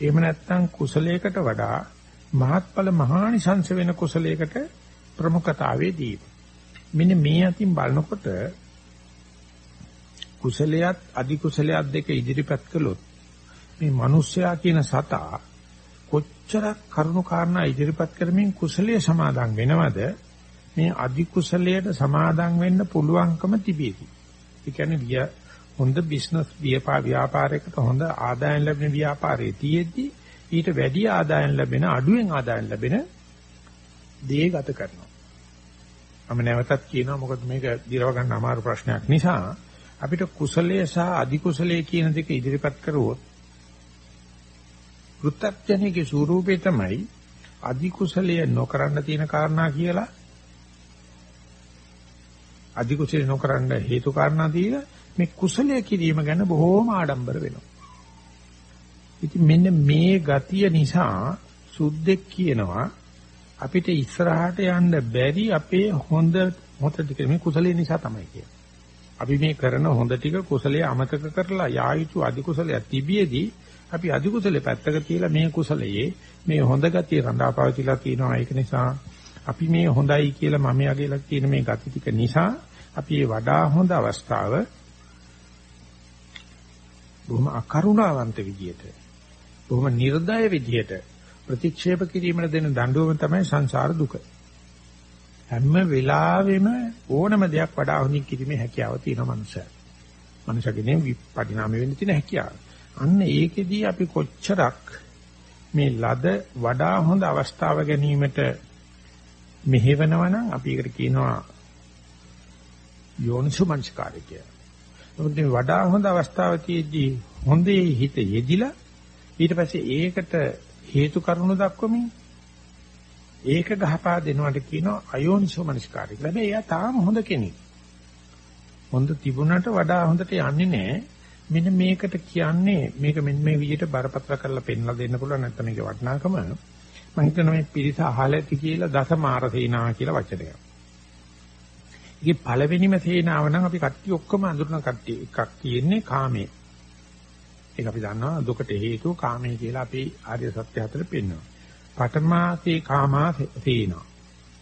එහෙම නැත්නම් කුසලයකට වඩා මහත්ඵල මහානිසංස වෙන කුසලයකට ප්‍රමුඛතාවයේ දීම. මෙන්න මේ අතින් බලනකොට කුසලයක් අදි කුසලයක් දෙක ඉදිරිපත් කළොත් මේ මිනිස්සයා කියන සතා කොච්චරක් කරුණු කාරණා ඉදිරිපත් කරමින් කුසලයේ සමාදන් වෙනවද මේ අධි කුසලයට සමාදන් වෙන්න පුළුවන්කම තිබේවි. ඒ කියන්නේ විය හොඳ බිස්නස් ව්‍යාපාරයකට හොඳ ආදායම් ලැබෙන ව්‍යාපාරයේ තියෙද්දි ඊට වැඩි ආදායම් ලැබෙන අඩුවෙන් ආදායම් ලැබෙන දේ ගත කරනවා. මම නැවතත් කියනවා මොකද මේක දිරව ගන්න අමාරු ප්‍රශ්නයක් නිසා අපිට කුසලයේ සහ අධි කුසලයේ කියන දෙක ඉදිරිපත් කරුවොත් පෘථග්ජනයේ ස්වરૂපේ තමයි අධි කුසලයේ නොකරන්න තියෙන කාරණා කියලා අධි කුසලයේ නොකරන්න හේතු කාරණා දීලා මේ කුසලයේ කිරීම ගැන බොහෝම ආඩම්බර වෙනවා. ඉතින් මෙන්න මේ ගතිය නිසා සුද්දෙක් කියනවා අපිට ඉස්සරහට යන්න බැරි අපේ හොඳ මොහොත ටික මේ කුසලයේ නිසා තමයි කියන්නේ. අපි මේ කරන හොඳ ටික කුසලයේ අමතක කරලා යා යුතු අධි කුසලයක් තිබියදී අපි අධි කුසලේ පැත්තක තියලා මේ කුසලයේ මේ හොඳ ගතිය රඳාපවතිලා තියෙනවා. ඒක නිසා අපි මේ හොඳයි කියලා මම යගේලා තියෙන මේ ගති ටික නිසා අපි මේ වඩා හොඳ අවස්ථාව බොහොම අකරුණාවන්ත විදියට බොහොම නිර්දය විදියට ප්‍රතික්ෂේප කිරීමට දෙන දඬුවම තමයි සංසාර දුක. හැම වෙලාවෙම ඕනම දෙයක් වඩා හොඳින් කිරීමේ හැකියාව තියෙන මනුස්සය. මනුෂ්‍යකෙනේ විපරිණාමය වෙන්න තියෙන හැකියාව. අන්න ඒකෙදී අපි කොච්චරක් මේ ලද වඩා හොඳ අවස්ථාව ගැනීමට මෙහෙවනවා නම් අපි ඒකට කියනවා යෝනිසුමංස්කාරය කියලා. මොකද වඩා හොඳ අවස්ථාව තියේදී හොඳේ හිත යෙදිලා ඊට පස්සේ ඒකට හේතු කරුණු දක්වමින් ඒක ගහපා දෙනවට කියනවා අයෝනිසෝමනස්කාරය. හැබැයි එයා තාම හොඳ කෙනෙක්. හොඳ තිබුණට වඩා හොඳට යන්නේ නැහැ. මෙන්න මේකට කියන්නේ මේක මෙන්න මේ විදිහට බරපතල කරලා පෙන්ලා දෙන්න පුළුවන් නැත්නම් මේක වටිනාකම මම හිතනවා මේ පිරිස අහලා ඇති කියලා දසමාර සේනා කියලා වචනයක්. ඒකේ පළවෙනිම සේනාව නම් අපි කට්ටිය ඔක්කොම අඳුරන කට්ටිය එකක් තියෙන්නේ කාමයේ. ඒක අපි දන්නවා දුකට හේතුව කාමයේ කියලා අපි ආර්ය සත්‍ය හතර පෙන්වනවා. පඨමාසේ කාමා සේනා.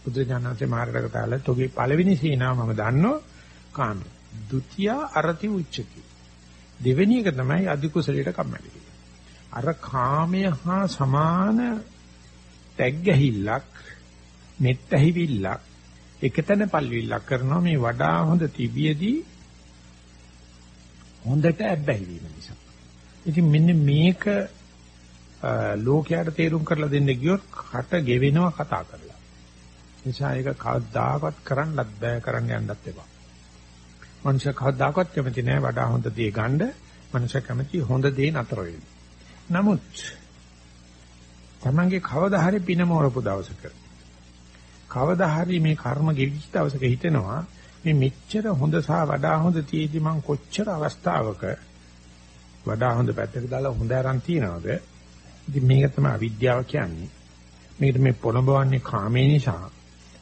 බුදුජානකසේ මාර්ගකට ආල තෝගේ පළවෙනි සේනාව මම දන්නවා කාමයේ. ဒုတိ ය අරති උච්චති. දෙවෙනි එක තමයි අධිකුසලයට කම්මැලි. අර කාමය හා සමාන තැග්ගැහිල්ලක් මෙත් ඇහිවිල්ලක් එකතැන පල්විල්ලක් කරනවා මේ වඩා හොඳ තිබියදී හොඳට ඇබ්බැහි වීම නිසා. ඉතින් මෙන්න මේක ලෝකයට තේරුම් කරලා දෙන්න ගියොත් කට ගෙවෙනවා කතා කරලා. නිසා ඒක කවදාකවත් කරන්නත් බෑ කරන්න යන්නත් එපා. මනුෂ්‍ය කවදාකවත් කැමති නෑ වඩා හොඳ දේ ගන්න. මනුෂ්‍ය කැමති හොඳ දේ නතර වෙන්න. නමුත් තමන්ගේ කවදා හරි පින මෝරපු දවසක කවදා හරි මේ කර්ම ගෙවිච්ච දවසක හිතෙනවා මේ මෙච්චර හොඳ සහ වඩා හොඳ තියේදී මං කොච්චර අවස්ථාවක වඩා හොඳ පැත්තක දාලා හොඳ aran තියනවද? ඉතින් මේක තමයි අවිද්‍යාව කියන්නේ. මේකට මේ පොළඹවන්නේ කාමේ නිසා.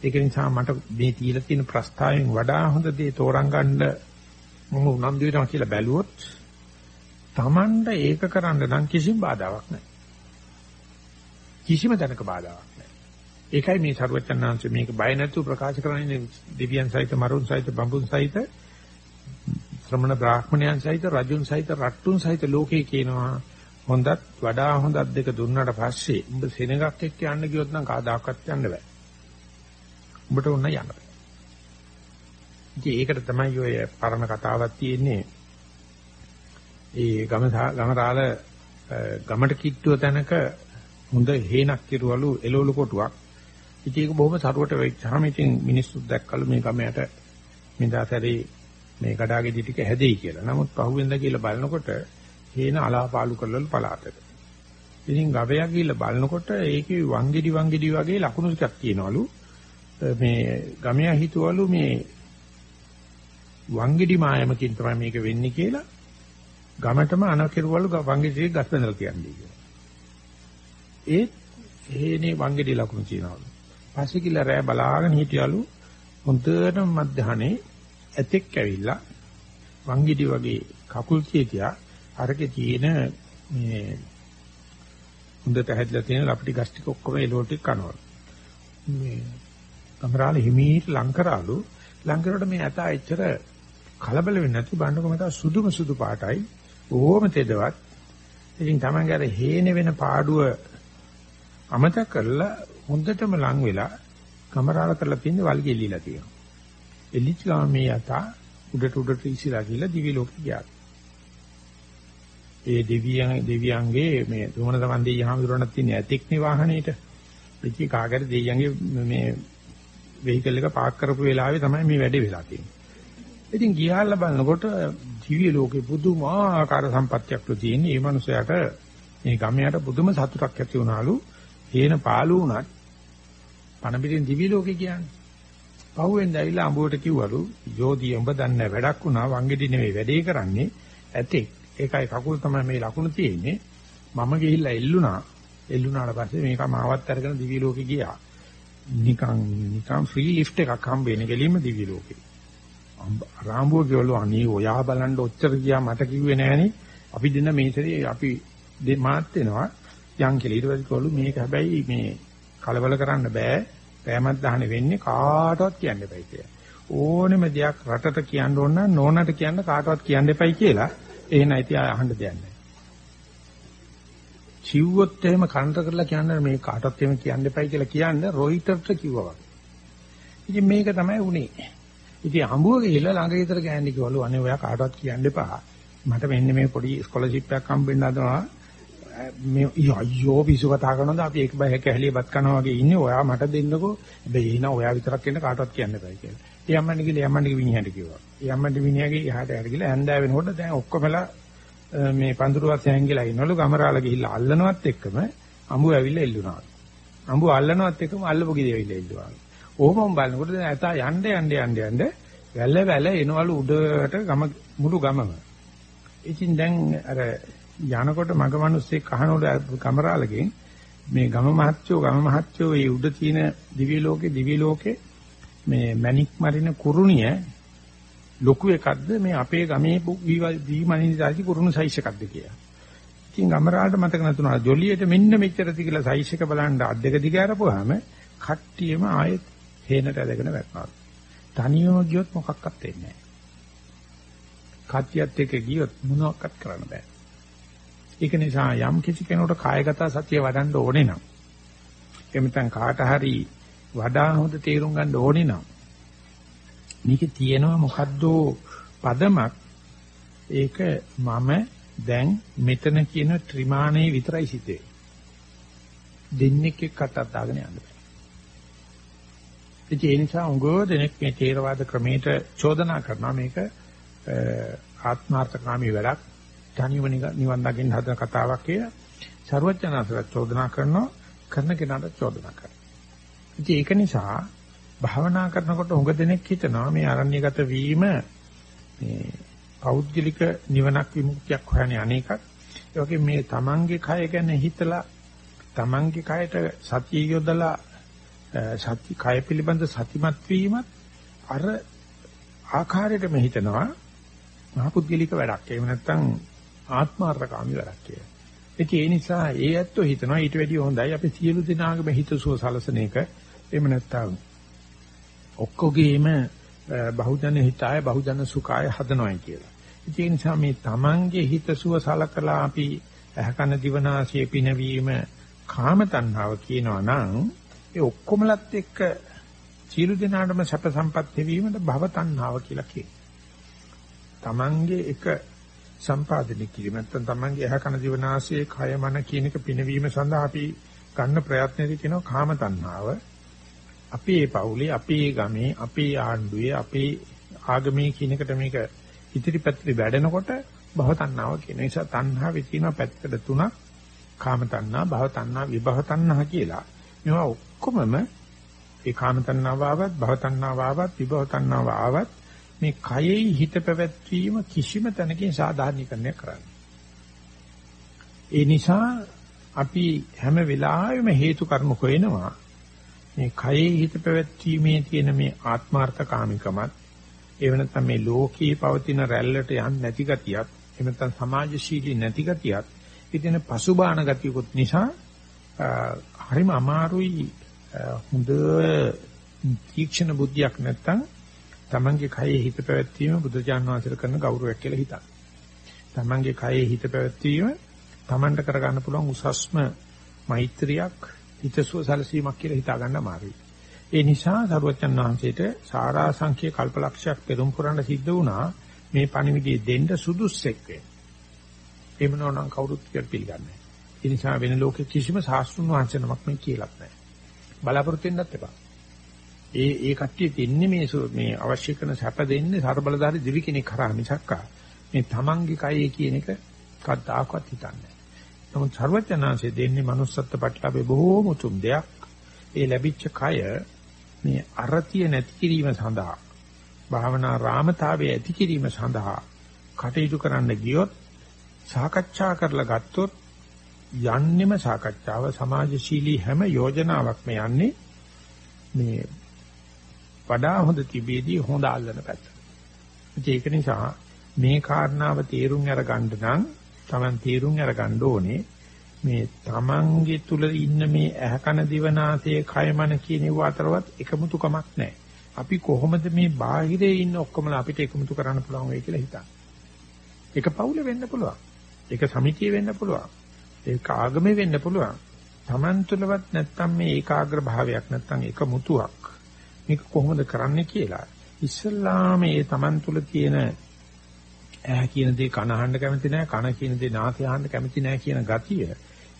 ඒක නිසා මට මේ තියලා තියෙන ප්‍රස්තාවයෙන් වඩා හොඳ දේ තෝරන් ගන්න මම උනන්දු වෙනවා කියලා බැලුවොත් Tamanda ඒක කරන්න නම් කිසිම බාධාවක් නැහැ. කිසිම තැනක බාධාවක් ඒකයි මේ සරුවචනාංශ මේක බය නැතුව ප්‍රකාශ කරන්නේ. දෙවියන් සහිත මරුන් සහිත බඹුන් සහිත ශ්‍රමණ බ්‍රාහ්මණයන් සහිත රජුන් සහිත රට්ටුන් සහිත ලෝකේ කියනවා හොඳත් වඩා හොඳත් දෙක දුන්නාට පස්සේ උඹ සෙනගක් එක්ක යන්න ගියොත් නම් කවදාකවත් යන්න බෑ. උඹට උන්න යන්න බෑ. ඉතින් ඒකට තමයි ඔය පරණ කතාවක් තියෙන්නේ. ඒ ගම ගමරාල ගමට කිට්ටුව තැනක හොඳ හේනක් කිරුවලු එළවලු කොටුවක් ඉතින් ඒක බොහොම සරුවට වෙච්චාම ඉතින් මිනිස්සු දැක්කලු මේ ගමයට මිදාසරේ මේ කඩාගෙඩි ටික හැදෙයි කියලා. නමුත් පහුවෙන්ද කියලා බලනකොට හේන අලාපාලු කරලලු පලාතට. ඉතින් ගවයා කියලා බලනකොට ඒකේ වංගෙඩි වංගෙඩි වගේ ලකුණු ටිකක් තියෙනවලු. මේ ගමයා හිතුවලු මේ වංගෙඩි මායමකින් තමයි මේක වෙන්නේ කියලා ගමටම අනකිරවලු වංගෙඩි ගස් බඳලා තියන්නේ කියලා. ඒත් හේනේ වංගෙඩි ලකුණු තියනවලු. පස්සේ කියලා රෑ බලාගෙන හිටියලු හොඳටම මධ්‍යහනේ ඇතෙක් ඇවිල්ලා වංගිඩි වගේ කකුල් කීතියා අරකේ තියෙන මේ හොඳට හැදලා තියෙන ලපටි ගස් ටික ඔක්කොම එලෝටි කනවා. මේ කමරාල හිමීට ලං කරාලු ලං කරවට මේ ඇතා එච්චර කලබල වෙන්නේ නැති බණ්ඩක මත සුදුම සුදු පාටයි ඕම තෙදවත් ඉතින් තමන්ගේ අර හේන වෙන පාඩුව අමතක කරලා හොඳටම ලං වෙලා කමරාල කරලා තියෙන වල්ගේ එල්ලීලා තියෙනවා. එල්ලිච්ච ගමන් මේ යතා උඩට උඩට ඉසිලා ගිහලා දිවි ලෝකෙට ගියා. ඒ දෙවියන් දෙවියන්ගේ මේ දුමන තමන් දෙවියන්හමඳුරණක් තියෙන ඇතික්නේ වාහනේට. ඉති කාගර දෙවියන්ගේ මේ වෙහිකල් එක පාක් කරපු වෙලාවේ තමයි මේ වැඩේ වෙලා තියෙන්නේ. ඉතින් ගියාලා බලනකොට දිව්‍ය ලෝකේ පුදුමාකාර සම්පත්තියක්ලු තියෙන. මේ මනුස්සයාට මේ ගමයට පුදුම සතුටක් ඇති වුණාලු. හේන පාළු වුණත් පණ පිටින් දිව්‍ය ලෝකේ කියන්නේ. පහුවෙන්ද ඇවිල්ලා අඹුවට කිව්වලු යෝධි උඹ දන්නේ වැඩක් වුණා වංගෙඩි නෙවෙයි වැඩේ කරන්නේ ඇතෙක්. ඒකයි කකුල් තමයි මේ ලකුණ තියෙන්නේ. මම ගිහිල්ලා එල්ලුණා. එල්ලුණාට පස්සේ මේක මාවත් අරගෙන දිවි ලෝකෙ ගියා. නිකන් නිකන් ෆ්‍රී ලිෆ්ට් එකක් හම්බෙන්නේ ගෙලින්ම දිවි ලෝකෙ. රාම්බෝ කියවලු අනේ ඔයා බලන්න ඔච්චර ගියා මට කිව්වේ නෑනේ. අපි දෙන්න මේතරේ අපි මාත් වෙනවා. යන් කියලා ඊට පස්සේ කිව්වලු මේක හැබැයි මේ කලබල කරන්න බෑ. පෑමක් දහන වෙන්නේ කාටවත් කියන්න එපයි කියලා. ඕනෙම දෙයක් රටට කියන්න ඕන නම් නෝනට කියන්න කාටවත් කියන්න එපයි කියලා. එහෙනම් ඉතින් අහන්න දෙයක් නෑ. කිව්වොත් එහෙම කන්ට කරලා කියන්න මේ කාටවත් එහෙම කියන්න එපයි කියලා කියන්න රොයිටර්ට කිව්වා වගේ. ඉතින් මේක තමයි උනේ. ඉතින් අඹුව ගිහිල්ලා ළඟ ගෙදර ගෑණි කිව්වලු අනේ ඔයා කාටවත් කියන්න එපා. මට මෙන්න මේ පොඩි ස්කෝලර්ෂිප් එකක් හම්බෙන්න හදනවා. මේ අයියෝ පිසු කතා කරනවාද අපි එක බය කැහලියපත් කරනවා වගේ ඉන්නේ ඔයා මට දෙන්නකෝ. හැබැයි එන ඔයා විතරක් ඉන්න කාටවත් කියන්න එපා කියලා. ඒ අම්මන්ට ගිහලා අම්මන්ට විනිහට කිව්වා. ඒ අම්මන්ට විනිහගේ එහාට යට ගිහලා ඇඳා වෙනකොට දැන් ඔක්කොමලා මේ පඳුරුවත් හැංගිලා ඉන්නවලු ගමරාලා ගිහිල්ලා අල්ලනවත් එක්කම අඹු ඇවිල්ලා එල්ලුණා. අඹු අල්ලනවත් එක්කම අල්ලපු ගිහේ ඇවිල්ලා එල්ලුවා. ඕමම බලනකොට දැන් ඇතා යන්න යන්න යන්න යන්න වැල වැල එනවලු උඩට ගම මුළු ගමම. ඉතින් දැන් අර යනකොට මග මිනිස්සෙක් අහනකොට ගමරාලගෙන් මේ ගම මහත්යෝ ගම මහත්යෝ ඒ උඩ තියෙන දිව්‍ය ලෝකේ දිව්‍ය ලෝකේ මේ මණික් මරින කුරුණිය ලොකු එකක්ද මේ අපේ ගමේ වීමනිදාසි කුරුණු සයිස් එකක්ද කියලා. ඉතින් ගමරාලට මතක නැතුණා ජොලියට මෙන්න මෙච්චර තිකලා සයිස් එක බලන්න අද්දක දිග අරපුවාම කට්ටියම ආයෙත් හේනට ඇදගෙන වැටෙනවා. තනියම ගියොත් මොකක්වත් වෙන්නේ නැහැ. කට්ටියත් එක්ක ගියොත් මොනවක්වත් කරන්න බෑ. ඒක නිසා යම් කිසි කෙනෙකුට කායගත සතිය වඩන්න ඕනේ නම් එමෙතන් කාට හරි වඩා හොඳ තේරුම් ගන්න ඕනේ නම් මේකේ තියෙනවා මොකද්ද පදමක් ඒක මම දැන් මෙතන කියන ත්‍රිමාණයේ විතරයි සිටේ. දෙන්නෙක් එක්ක අතදාගෙන යන්න බෑ. ඒ නිසා උගෝ දෙනෙක් මේ තේරවාද ක්‍රමයට චෝදනා කරනවා මේක ආත්මාර්ථකාමී වැඩක් තනියම නිවන් දකින්න හදන කතාවක් කියලා. ਸਰවඥාසරත් චෝදනා කරනවා කරන කෙනාට චෝදනා කරනවා. ඉතින් ඒක නිසා භාවනා කරනකොට උඟ දෙනෙක් හිතනවා මේ අරණ්‍යගත වීම මේ පෞද්ගලික නිවනක් විමුක්තියක් හොයන්නේ අනේකක්. ඒ වගේ මේ තමන්ගේ කය ගැන හිතලා තමන්ගේ කයට සතිය යොදලා සති කය පිළිබඳ සතිමත් වීමත් අර ආකාරයටම හිතනවා මහපුද්ගලික වැඩක්. එහෙම නැත්නම් ආත්මාර්ථකාමී වැඩක් කියලා. ඒ නිසා ඒ ඇත්තෝ හිතනවා ඊට වැඩිය හොඳයි අපි සියලු දෙනාගේම හිතසුව සලසන එක. එහෙම නැත්නම් ඔක්කොගේම බහුජන හිතාය බහුජන සුඛාය හදනවායි කියලා. ඒ නිසා මේ Tamange හිතසුව සලකලා අපි ඇහකන දිවනාසය පිනවීම කාම තණ්හාව කියනවා නම් ඒ ඔක්කොමලත් එක්ක සීල දිනාටම සැප සම්පත් ලැබීමට භව තණ්හාව කියලා කියනවා. Tamange එක සම්පාදනය කිරීම. නැත්නම් Tamange ඇහකන දිවනාසයේ කය මන කියන එක පිනවීම සඳහා අපි ගන්න ප්‍රයත්නදී කියනවා කාම තණ්හාව. අපේ පවුලේ අපේ ගමේ අපේ ආණ්ඩුවේ අපේ ආගමේ කියන එකට මේක ඉදිරිපැත්තේ වැඩෙනකොට භව තණ්හාව කියන නිසා තණ්හාවේ තියෙන පැත්තට තුනක්. කාම තණ්හා භව තණ්හා විභව තණ්හා කියලා. මේවා ඔක්කොමම ඒ කාම තණ්හාව ආවත් භව තණ්හාව ආවත් විභව තණ්හාව ආවත් මේ කයෙහි හිත පැවැත්වීම කිසිම තැනකින් සාධාරණීකරණය කරන්නේ ඒ නිසා අපි හැම වෙලාවෙම හේතු කර්ම හොයනවා. මේ කයේ හිත පැවැත්වීමේ තියෙන මේ ආත්මార్థකාමිකමත් ඒ වෙනත්නම් මේ ලෝකයේ පවතින රැල්ලට යන්නේ නැති ගතියත් එහෙම නැත්නම් සමාජශීලී නැති ගතියත් ඉතින් පසුබාහන ගතියකුත් නිසා හරිම අමාරුයි හොඳ තීක්ෂණ බුද්ධියක් නැත්නම් තමන්ගේ කයේ හිත පැවැත්වීම බුදුජාන විශ්වාස කරන ගෞරවයක් කියලා හිතන්න. තමන්ගේ කයේ හිත පැවැත්වීම තමන්ට කරගන්න පුළුවන් උසස්ම මෛත්‍රියක් හිතසුව සැලසීමක් කියලා හිතා ගන්න අමාරුයි. ඒ නිසා සරුවචන් වහන්සේට සාරා සංඛ්‍ය කල්පලක්ෂයක් පෙරම් පුරන්න සිද්ධ වුණා මේ පණිවිඩය දෙන්න සුදුස්සෙක් වෙන්න. එහෙම නොනම් කවුරුත් කියලා පිළිගන්නේ නැහැ. ඒ නිසා වෙන ලෝකෙ කිසිම සාස්ෘණ වංශනමක් මේ කියලාත් නැහැ. බලාපොරොත්තු වෙන්නත් එපා. ඒ ඒ කට්ටිය තින්නේ මේ මේ අවශ්‍ය කරන සැප දෙන්නේ ਸਰබලධාරී දිවි කෙනෙක් කරා මිසක්කා මේ තමන්ගේ කයේ කියන එක කවදාකවත් හිතන්නේ නැහැ. නමුත් ਸਰවඥාන්සේ දෙන්නේ manussත්ත්ව පැටලපේ බොහෝම උතුම් දෙයක්. ඒ ලැබිච්ච කය මේ අරතිය නැති කිරීම සඳහා භාවනා රාමතාවේ ඇති කිරීම සඳහා කටයුතු කරන්න ගියොත් සාකච්ඡා කරලා ගත්තොත් යන්නෙම සාකච්ඡාව සමාජශීලී හැම යෝජනාවක්ම යන්නේ මේ වඩා හොඳ තිබෙදී හොඳ අල්ලන පැත්ත. ඒක නිසා මේ කාරණාව තේරුම් අරගන්න නම් Taman තේරුම් අරගන්න ඕනේ මේ Tamanගේ තුල ඉන්න මේ ඇහකන දිවනාසයේ කයමන කියන ඒවා අතරවත් එකමුතුකමක් නැහැ. අපි කොහොමද මේ බාහිරේ ඉන්න ඔක්කොමලා අපිට එකමුතු කරන්න පුළුවන් වෙයි කියලා හිතන්නේ. ඒක පවුල වෙන්න පුළුවන්. ඒක සමිතිය වෙන්න පුළුවන්. ඒක ආගමේ වෙන්න පුළුවන්. Taman තුලවත් නැත්තම් මේ ඒකාග්‍ර භාවයක් නැත්තම් එකමුතුවක්. මේක කොහොමද කරන්නේ කියලා. ඉස්සල්ලාම මේ Taman තුල තියෙන ඇහ කියන දේ කන අහන්න කැමති නැහැ කන කියන දේ නාසය අහන්න කැමති නැහැ කියන ගතිය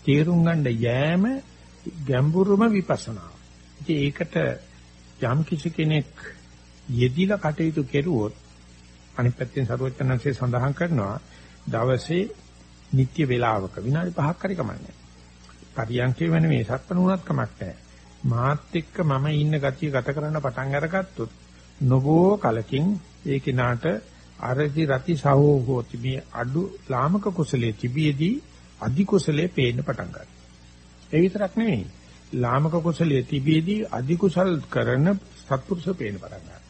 තේරුම් ගන්න යෑම ගැඹුරුම විපස්සනා. ඉතින් ඒකට යම් කිසි කෙනෙක් යෙදිලා කටයුතු කෙරුවොත් අනිත් පැත්තෙන් සරුවචනන්සේ සඳහන් කරනවා දවසේ නිත්‍ය වේලාවක විනාඩි 5ක් හරි කමන්නේ. පරියන්කේ වෙන මේ සත්පනුණත් කමක් නැහැ. මාත් එක්ක මම ඉන්න ගතිය ගත කරන්න පටන් අරගත්තොත් නොබෝ කලකින් ඒ කිනාට අරදි රති සහෝ හෝති මේ අඩු ලාමක කුසලයේ තිබියදී අධි කුසලයේ පේන්න පටන් ගන්නවා. ඒ විතරක් නෙවෙයි. ලාමක කුසලයේ තිබියදී අධි කුසල් කරන සත්පුරුෂ පේන්න පටන් ගන්නවා.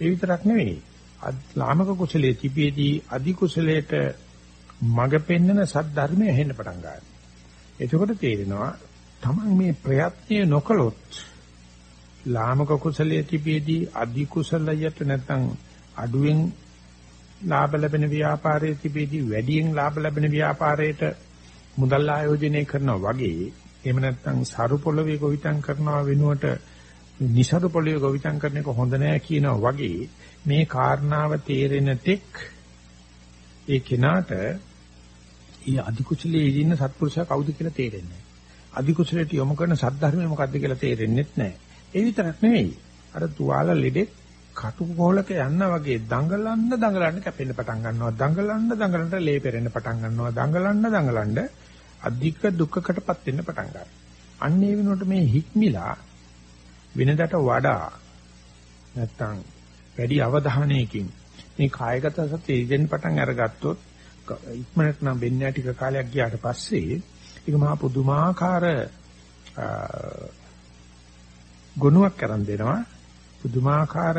ඒ විතරක් නෙවෙයි. ලාමක කුසලයේ තිබියදී අධි කුසලයට මඟ පෙන්වන සත් ධර්මය ඇහෙන්න පටන් ගන්නවා. එතකොට තේරෙනවා තමන් මේ ප්‍රයත්නය නොකළොත් ලාමක කුසලයේ තිබියදී අධි කුසලයට නැත්නම් අඩුවෙන් ලාභ ලැබෙන ව්‍යාපාරයේ තිබෙදී වැඩියෙන් ලාභ ලැබෙන ව්‍යාපාරයට මුදල් ආයෝජනය කරනවා වගේ එහෙම නැත්නම් සරු පොළවේ ගොවිතැන් කරනවා වෙනුවට නිසරු පොළවේ ගොවිතැන් කරන එක හොඳ නෑ කියනවා වගේ මේ කාරණාව තේරෙන තෙක් ඒ කෙනාට ඊ අධිකුසලයේ ඉන්න සත්පුරුෂයා කවුද කියලා තේරෙන්නේ නැහැ. අධිකුසලයට යොමු කරන සද්ධර්මය මොකද්ද කියලා තේරෙන්නේ නැහැ. ඒ විතරක් නෙවෙයි. අර තුවාල ලෙඩෙක් කටුකොලක යන්න වගේ දඟලන්න දඟලන්න කැපෙන්න පටන් ගන්නවා දඟලන්න දඟලන්න ලේ පෙරෙන්න පටන් ගන්නවා දඟලන්න දඟලන්න අධික දුක්ඛකටපත් වෙන්න පටන් ගන්නවා අන්න ඒ වෙනුවට මේ හික්මිලා වෙනදට වඩා නැත්තම් වැඩි අවධානයකින් මේ කායගත සතිය ඉගෙන පටන් අරගත්තොත් ඉක්මනට නම් වෙන්නේ ටික කාලයක් ගියාට පස්සේ ඒක මහා පුදුමාකාර ගුණයක් කරන් දෙනවා පුදුමාකාර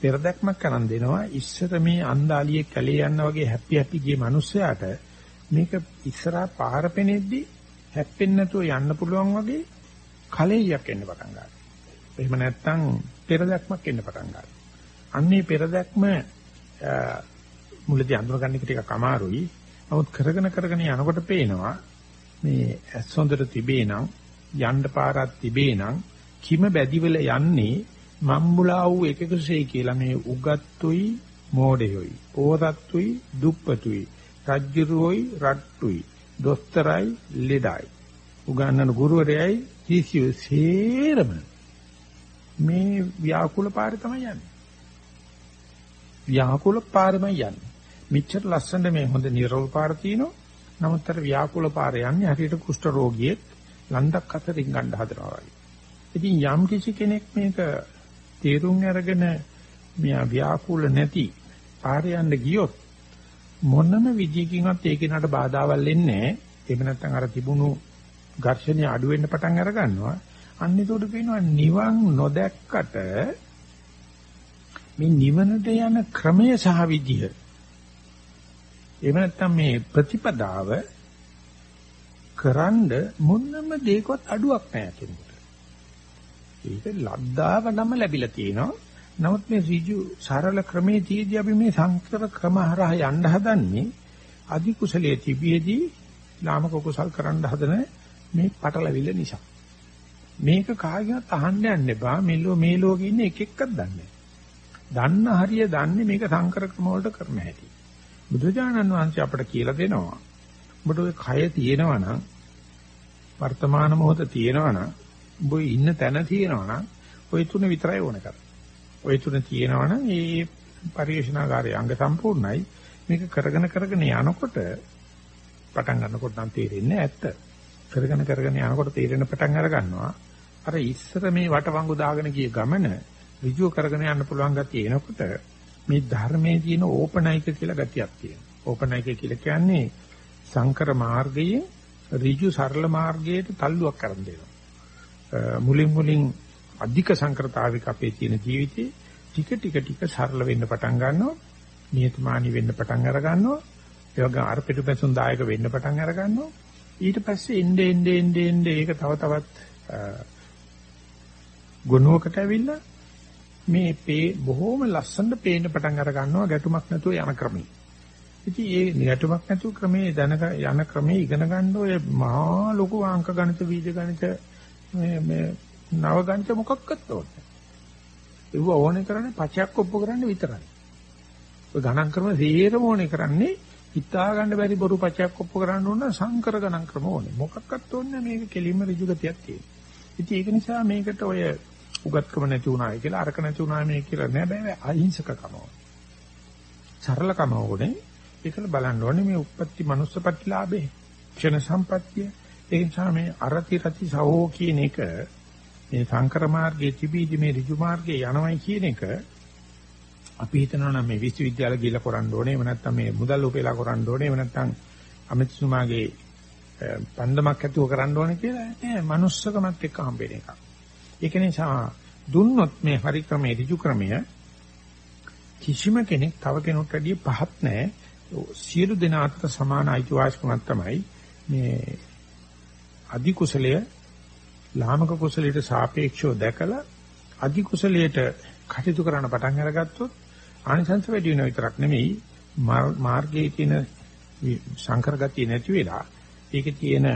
පෙරදැක්මක් කරන් දෙනවා ඉස්සර මේ අන්දාලියේ කැලේ යන්න වගේ හැපි හැපි ගිය මිනිස්සයාට මේක ඉස්සරහා පාර පෙනෙද්දි හැප්පෙන්නේ නැතුව යන්න පුළුවන් වගේ කලෙයියක් එන්න පටන් ගන්නවා. එහෙම නැත්නම් පෙරදැක්මක් එන්න පටන් ගන්නවා. අන්නේ පෙරදැක්ම මුලදී අඳුරගන්න එක ටිකක් අමාරුයි. නමුත් කරගෙන කරගෙන යනකොට පේනවා මේ ඇස් හොඳට තිබේ නම් යන්න පාරක් තිබේ නම් කිම බැදිවල යන්නේ මම්මුලා වූ එකකසේ කියලා මේ උගත්තුයි මෝඩයොයි පෝරත්තුයි දුප්පතුයි රජ්ජුරුවයි රට්ටුයි දොස්තරයි ලෙඩයි. උගන්නන ගුරුවරයයි කිසිය සේරම මේ ව්‍යාකුල පාරේ තමයි යන්නේ. ව්‍යාකුල පාරෙමයි යන්නේ. මෙච්චර ලස්සන මේ හොඳ නිරෝල් පාර තියෙනවා. නමුත් අර ව්‍යාකුල පාරේ යන්නේ හරියට කුෂ්ඨ රෝගියෙක් ලන්දක් අතරින් ගන්න හදනවා වගේ ඉතින් යම් කිසි කෙනෙක් මේක තේරුම් අරගෙන මෙයා ව්‍යාකූල නැති පාරේ යන්න ගියොත් මොනම විදියකින්වත් ඒ කෙනාට බාධාවල් එන්නේ නැහැ. එහෙම නැත්නම් අර තිබුණු ඝර්ෂණය අඩු වෙන්න පටන් අර ගන්නවා. අන්න ඒකට කියනවා නිවන් නොදැක්කට මේ නිවනට යන ක්‍රමය සහ විදිය. එහෙම නැත්නම් මේ ප්‍රතිපදාව කරන්ඩ මොනම දෙයකවත් අඩුවක් නැහැ කෙනෙකුට. ඒක ලද්දාව නම ලැබිලා තියෙනවා. නමුත් මේ ඍජු සරල ක්‍රමේ තියදී අපි මේ සංස්කර ක්‍රම හරහා යන්න හදන්නේ අධි කුසලයේ තිබියදී ලාමක කුසල් කරන්න හදන මේ පටලවිල්ල නිසා. මේක කාගෙවත් අහන්න යන්න එපා. මෙලෝ මේ ලෝකේ ඉන්න එක එක්කත් දන්නේ දන්න හරිය දන්නේ මේක සංකර ක්‍රම වලට කරන හැටි. බුදුජානන් වහන්සේ අපට කියලා දෙනවා. ඔබට ඔය කය තියෙනවා නම් වර්තමාන මොහොත තියෙනවා නම් උඹ ඉන්න තැන තියෙනවා නම් ওই තුන විතරයි ඕන කරන්නේ. ওই තුන තියෙනවනම් මේ පරිශනාකාරයේ අංග සම්පූර්ණයි. මේක කරගෙන කරගෙන යනකොට පටන් ගන්නකොට නම් තේරෙන්නේ ඇත්ත. කරගෙන කරගෙන යනකොට තේරෙන පටන් අර ගන්නවා. අර ඉස්සර මේ වටවංගු දාගෙන ගිය ගමන ඍජුව කරගෙන යන්න පුළුවන් ගතිය එනකොට මේ ධර්මයේ තියෙන ඕපනයික කියලා ගතියක් තියෙනවා. ඕපනයික කියලා කියන්නේ සංකර මාර්ගයේ ඍජු සරල මාර්ගයට තල්ලුවක් කරන් දෙනවා. මුලින් මුලින් අධික සංකරතාවික අපේ තියෙන ජීවිතේ ටික ටික ටික සරල වෙන්න පටන් ගන්නවා. නියතමානී වෙන්න පටන් අර ගන්නවා. ඒ වගේ අර පිටුපැසුම් දායක වෙන්න පටන් අර ගන්නවා. ඊට පස්සේ එnde ende ende ende ඒක තව තවත් ගුණවකට ඇවිල්ලා මේ පේ බොහොම ලස්සනට පේන්න පටන් අර ගන්නවා ගැටුමක් නැතුව යන ක්‍රමී. ඉතින් ඒ ගැටුමක් නැතුව ක්‍රමේ දැන යන ක්‍රමේ ඉගෙන ගන්න ඔය මහා ලොකු අංක ගණිත බීජ ගණිත මේ මේ නව ගණිත මොකක්වත් ඕනේ. ඒව ඕනේ කරන්නේ පචයක් ඔප්පු කරන්න විතරයි. ඔය ගණන් ක්‍රම සේරම ඕනේ කරන්නේ හිතා ගන්න බැරි බොරු පචයක් ඔප්පු කරන්න ඕන සංකර ගණන් ක්‍රම ඕනේ. මොකක්වත් ඕනේ මේක කෙලින්ම ඍජු ගතියක් තියෙනවා. ඉතින් ඒක නිසා මේකට ඔය උගත්කම නැති වුණායි කියලා අරක නැති වුණා මේ කියලා නෑ බෑ අහිංසකකම. සරලකම ඕනේ. ඒකල බලන්න ඕනේ මේ උප්පත්ති manuss ප්‍රතිලාභේ ක්ෂණ සම්පත්තිය. ඒ නිසා මේ අරති රති සහෝ කියන එක මේ සංකර මාර්ගයේ තිබීදී මේ ඍජු මාර්ගයේ යනවයි කියන එක අපි හිතනවා නම් මේ විශ්වවිද්‍යාල ගිහිල්ලා කරන්න ඕනේ එහෙම නැත්නම් මේ මුදල් උපයලා කරන්න ඕනේ එහෙම නැත්නම් අමිතසුමාගේ පන්දමක් ඇතුව කරන්න ඕනේ කියලා නෑ manussකමත් එක්ක හම්බෙන එකක්. ඒක නිසා දුන්නොත් මේ හරි ක්‍රමයේ ඍජු ක්‍රමය කිසිම කෙනෙක් තව කෙනෙකුට වැඩිය පහත් නෑ. සියලු දෙනා අතර සමාන අයිතිවාසිකමක් තමයි මේ අධි කුසලය ලාමක කුසලයට සාපේක්ෂව දැකලා අධි කුසලයට කටයුතු කරන්න පටන් අරගත්තොත් ආනිසංස වැඩි වෙන විතරක් නෙමෙයි මාර්ගයේ තියෙන සංකර ගතිය නැති වෙලා ඒකේ තියෙන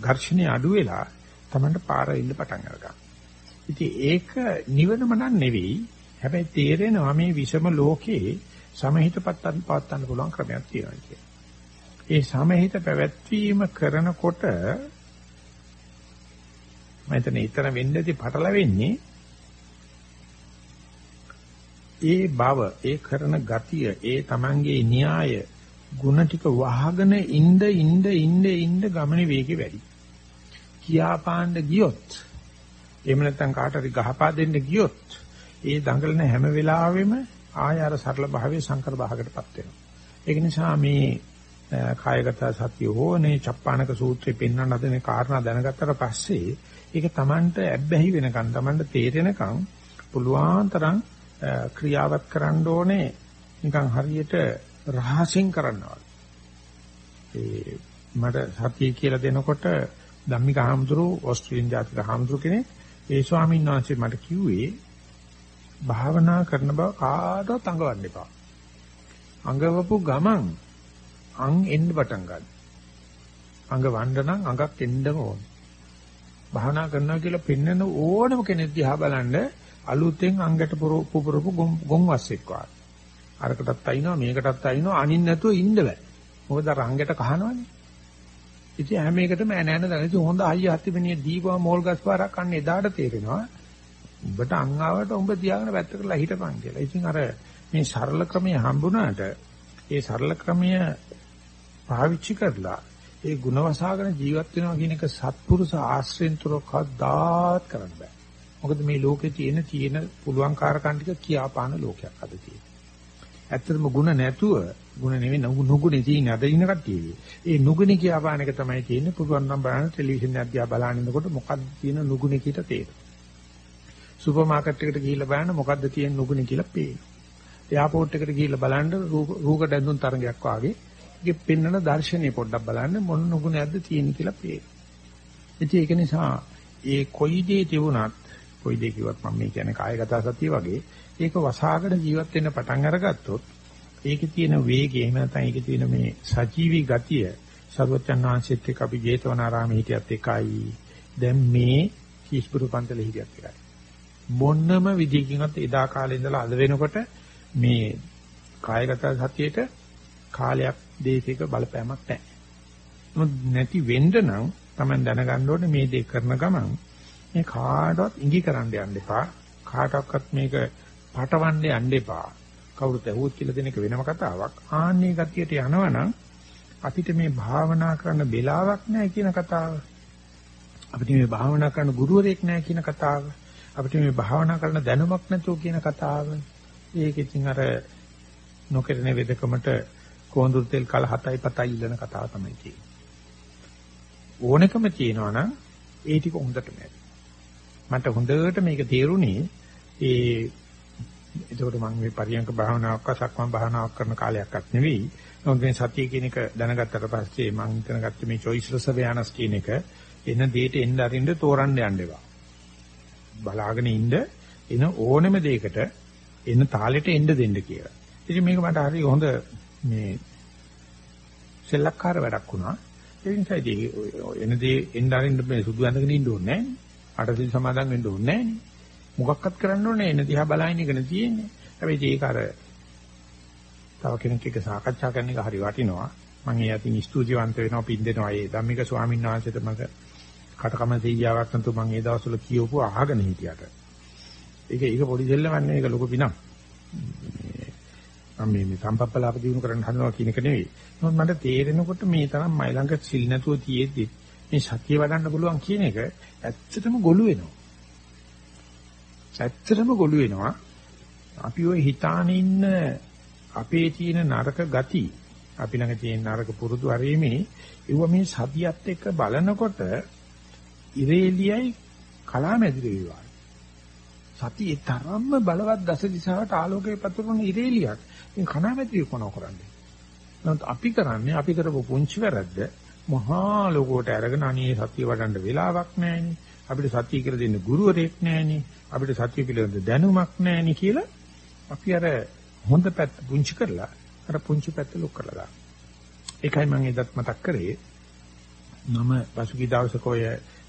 ඝර්ෂණය අඩු වෙලා Tamanට පාර ඉන්න පටන් අරගන්නවා. ඉතින් ඒක නිවනම නන් නෙවෙයි. හැබැයි තේරෙනවා මේ විෂම ලෝකේ සමහිත පත්තන් පවත්තන්න පුළුවන් ක්‍රමයක් තියෙනවා කියලා. ඒ සමහිත පැවැත්වීම කරනකොට මම හිතන්නේ ඊතර වෙන්නේදී පටලවෙන්නේ ඒ බව ඒ කරන ගතිය ඒ Tamanගේ න්‍යාය ಗುಣ ටික වහගෙන ඉඳ ඉඳ ඉඳ ඉඳ ගමනේ වේගෙ වැඩි. කියා පාන්න ගියොත් එහෙම නැත්නම් කාට හරි ගහපා දෙන්න ගියොත් ඒ දඟලන හැම වෙලාවෙම ආය අර සරල භාවයේ සංකර භාගයටපත් වෙනවා. ඒක නිසා මේ කායගත සතිය හෝනේ චප්පානක සූත්‍රේ පෙන්වන හදන කාරණා දැනගත්තට පස්සේ ඒක Tamanට ඇබ්බැහි වෙනකන් Tamanට තේරෙනකන් පුළුවන් තරම් ක්‍රියාවත් කරන්න ඕනේ නිකන් හරියට රහසින් කරනවා. ඒ මට සතිය කියලා දෙනකොට ධම්මික හාමුදුරු ඕස්ට්‍රේලියානු ජාතික හාමුදුරු කෙනෙක් ඒ ස්වාමීන් වහන්සේ මට කිව්වේ භාවනා කරන බව කාටවත් අඟවන්න එපා. අඟවපු ගමන් අං එන්න පටන් ගන්න. අඟවන්න නම් අඟක් එන්නම ඕන. භාවනා කරනවා කියලා පෙන්වන ඕනම කෙනෙක් දිහා බලන්න අලුතෙන් අංගට පුපුරපු ගොන්වස්සෙක් වගේ. අරකටත් අයින්නවා මේකටත් අයින්නවා අනින් නැතුව ඉන්න බෑ. මොකද රංගෙට කහනවනේ. ඉතින් හැම එකටම ඇන ඇන දැන ඉතින් හොඳ අයිය හත්තිපෙනිය දීපුවා මෝල් ගස් පාරක් අන්න එදාට තේරෙනවා. උඹට අං ආවට උඹ තියාගෙන වැත්ත කරලා හිටපන් කියලා. ඉතින් අර මේ සරල ක්‍රමය හම්බුණාට ඒ සරල ක්‍රමය පාවිච්චි කරලා ඒ ಗುಣවසාගෙන ජීවත් වෙනවා කියන එක සත්පුරුෂ ආශ්‍රෙන්තරව කවදාත් කරන්න බෑ. මොකද මේ ලෝකේ තියෙන තියෙන පුළුවන් කාරකම් ටික කියාපාන ලෝකයක් අද තියෙන්නේ. ඇත්තටම ಗುಣ නැතුව ಗುಣ නෙවෙයි නුගුණේ තියෙන අද ඉන්න කට්ටියගේ. ඒ නුගුණේ කියාපාන එක තමයි තියෙන්නේ පුළුවන් නම් බලන්න ටෙලිවිෂන් එක දිහා බලන ඉන්නකොට මොකක්ද තියෙන නුගුණේ කියලා තේරෙනවා. සුපර් මාකට් එකට ගිහිල්ලා බලන්න මොකද්ද තියෙන නුගුණේ කියලා පේනවා. එයාපෝට් එකට ගිහිල්ලා බලන්න රූකඩ ඇඳුම් තරඟයක් වාගේ ඒකේ පෙන්වන දර්ශනේ පොඩ්ඩක් බලන්න මොන නුගුණයක්ද තියෙන්නේ කියලා පේනවා. ඉතින් ඒක නිසා ඒ කොයි දේ තිබුණත් කොයි දෙයක් කිව්වත් මම මේ කියන්නේ කායගත සතිය වගේ. ඒක වසහාගෙන ජීවත් වෙන්න පටන් අරගත්තොත් ඒකේ තියෙන වේගය එහෙම නැත්නම් ඒකේ තියෙන මේ සජීවී ගතිය සර්වචන් වහන්සේත් එක්ක අපි ජේතවනාරාමේ හිටියත් එකයි. දැන් මේ කිස්පුරු පන්තලේ හිටියත් එකයි. මොන්නම විදිහකින්වත් එදා කාලේ ඉඳලා අද වෙනකොට මේ කායගත සතියේට කාලයක් දේශයක බලපෑමක් නැහැ. නැති වෙන්න නම් Taman දැනගන්න ඕනේ මේ දේ කරන ගමන් මේ කාටවත් ඉඟි කරන්න යන්න එපා. කාටවත් මේක පටවන්න යන්න එපා. කවුරුත් ඇහුවොත් කියලා දෙන එක වෙනම කතාවක්. ආන්නේ ගතියට යනවනම් අපිට මේ භාවනා කරන්න වෙලාවක් නැහැ කියන කතාව. අපිට මේ භාවනා කරන්න ගුරුවරයෙක් නැහැ කියන කතාව. අපිට මේ භාවනා කරන්න දැනුමක් නැතුව කියන කතාව. ඒක ඉතින් අර නොකරන වෙදකමට කොඳුරු තෙල් කල 7යි 7යි ඉල්ලන කතාව තමයි තියෙන්නේ. ඕනකම තියෙනවා නම් ඒ ටික හොඳටම ඇති. මට හොඳට මේක තේරුණේ ඒ එතකොට මම මේ පරියන්ක භාවනාවක් සක්මන් භාවනාවක් කරන කාලයක්වත් නෙවෙයි. නමුත් මේ සතිය කියන එක දැනගත්තට පස්සේ මම හිතන ගත්ත මේ choiceless awareness කියන එක එන දෙයට එන්න අරින්න තෝරන්න යන්න එපා. බලාගෙන ඉන්න එන ඕනෙම දෙයකට එන තාලෙට එන්න දෙන්න කියලා. ඉතින් මේක මට හරි හොඳ මේ සෙල්ලක්කාර වැඩක් වුණා. ඒ නිසා ඉතින් එනදී එන්න අරින්න මේ සුදු ඇඳගෙන ඉන්න ඕනේ නැහැ. අටසිල් සමාදන් වෙන්න ඕනේ නැහැ. මොකක්වත් කරන්න ඕනේ එන දිහා බලහින් එකනේ තියෙන්නේ. හැබැයි ඒක අර තව කෙනෙක් එක්ක සාකච්ඡා කරන එක හරි වටිනවා. මම ඒ අතින් ස්තුතිවන්ත වෙනවා පින් දෙනවා. ඒ ධම්මික ස්වාමීන් වහන්සේට මම කටකම තීයාවක් නැතු මම ඒ දවස්වල කියවපු අහගෙන හිටියට. ඒක ඒක පොඩි දෙල්ලවන්නේ ඒක ලොකු පිනක්. මම මේ මේ සම්පප්පලාප දිනු කරන්න හදනවා කියන එක නෙවෙයි. නමුත් මට තේරෙනකොට මේ තරම් මයි ළඟ සිල් නැතුව තියෙද්දි මේ සතිය වඩන්න පුළුවන් කියන එක ඇත්තටම ගොළු වෙනවා. ඇත්තටම ගොළු වෙනවා. අපි ওই හිතාන ඉන්න අපේ තියෙන නරක ගති අපි ළඟ තියෙන නරක පුරුදු අරීමේ ඒව මේ සතියත් එක්ක බලනකොට ඉරේලියයි කලාමැදිරි වේවා. සතියේ තරම්ම බලවත් දස දිශාවට ආලෝකය පතුරවන ඉරේලියක්. ඉතින් කලාමැදිරි කොනව කරන්නේ. නමුත් අපි කරන්නේ අපි කරපු පුංචි වැරද්ද මහා ලෝකෝට අරගෙන අනේ සතිය වඩන්න වෙලාවක් නැහෙනේ. අපිට සතිය කියලා දෙන්න ගුරුවරයෙක් නැහෙනේ. අපිට සතිය පිළිබඳ දැනුමක් නැහෙනේ කියලා අපි අර හොඳ පැත්ත පුංචි කරලා අර පුංචි පැත්ත ලොක් කරලා දානවා. ඒකයි මම එදත් මතක් කරේ. මම පසුගිය දවසක ඔය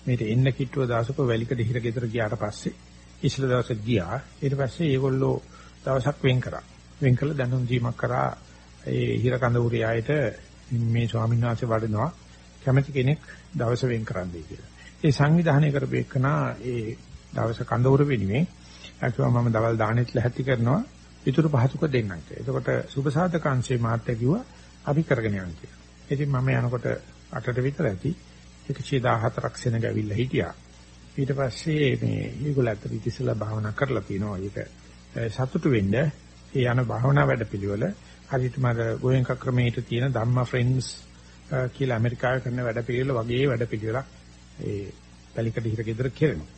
මේට එන්න කිට්ටුව දවසක වැලිකඩ හිර ගෙදර ගියාට පස්සේ ඉස්සල දවසක් ගියා. ඊට පස්සේ ඒගොල්ලෝ දවසක් වෙන් කරා. වෙන් කළ දැනුම් දීමක් කරා ඒ හිර කඳවුරේ ආයත මේ ස්වාමීන් වහන්සේ වඩිනවා කැමති කෙනෙක් දවස වෙන් කරන්නයි කියලා. ඒ සංවිධානය කරපේකනා ඒ දවස කඳවුර වෙනුවෙන් අකිවා මම දවල් දානෙත් ලැහැත්ති කරනවා ඊටු පහසුක දෙන්නම් කියලා. එතකොට සුභසාධක අංශේ මාත්‍ය කිව්වා අපි කරගෙන යන්න කියලා. ඉතින් මම යනකොට 8ට විතර ඇති 114ක් සෙනග ඇවිල්ලා හිටියා. ඊට පස්සේ මේ මේගොල්ලෝ අතට ඉතිසලා භාවනා කරලා තිනවා. ඒක සතුටු වෙන්න ඒ යන භාවනා වැඩපිළිවෙල හරියටම අර ගෝයන්ක ක්‍රමයට තියෙන ධම්ම ෆ්‍රෙන්ඩ්ස් කියලා ඇමරිකාවේ කරන වැඩපිළිවෙල වගේ වැඩපිළිවෙලක් ඒ පැලිකඩ හිර ගෙදර කෙරෙනවා.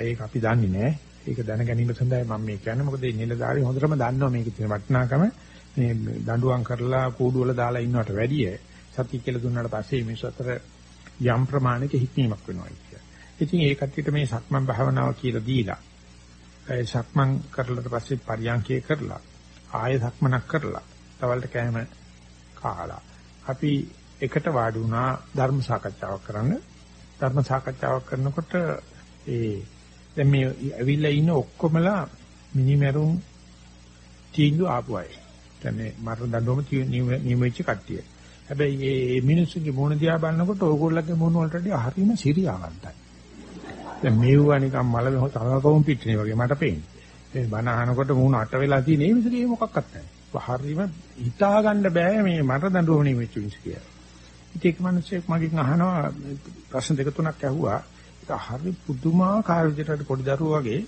ඒක අපි දන්නේ නැහැ. ඒක දැන ගැනීම සඳහා මම මේ කියන්නේ මොකද මේ නිලධාරි හොඳටම දන්නවා මේකේ තියෙන වටිනාකම මේ දඬුවම් කරලා කූඩු වල දාලා ඉන්නවට වැඩිය සතිය කියලා දුන්නාට පස්සේ මේ සතර යම් ප්‍රමාණයක හික්මීමක් වෙනවා කියන්නේ. ඉතින් ඒ කට්ටියට මේ සක්මන් භාවනාව කියලා දීලා ඒ සක්මන් කරලාට පස්සේ පරියන්කේ කරලා ආයෙ සක්මනක් කරලා තවලට කෑම කාලා අපි එකට වාඩි වුණා ධර්ම සාකච්ඡාවක් කරන්න ධර්ම සාකච්ඡාවක් කරනකොට ඒ දැන් මේ ඇවිල්ලා ඉන්න ඔක්කොමලා මිනිමෙරුම් තීන්දුව ආපු අය. දැන් මේ මරණ දඬුවම නියමෙච්ච කට්ටිය. හැබැයි මේ මිනිස්සුගේ මොන දිහා බලනකොට ඕගොල්ලන්ගේ මොන වලට වඩා හරිම සිරියාවන්තයි. දැන් මේවා නිකන් මල තවකවුම් පිටිනේ වගේ මට පේන්නේ. ඒ බණ අහනකොට මූණ අට වෙලා තියෙන මේ විදිහේ මොකක්වත් නැහැ. හරිම හිතා ගන්න බෑ මේ මට දඬුවම නියමෙච්ච මිනිස්සු කියලා. ඉතින් එක් මිනිහෙක් මගෙන් අහනවා ප්‍රශ්න දෙක තුනක් ඇහුවා. ඒක හරි පුදුමාකාර විදිහට පොඩි දරුවෝ වගේ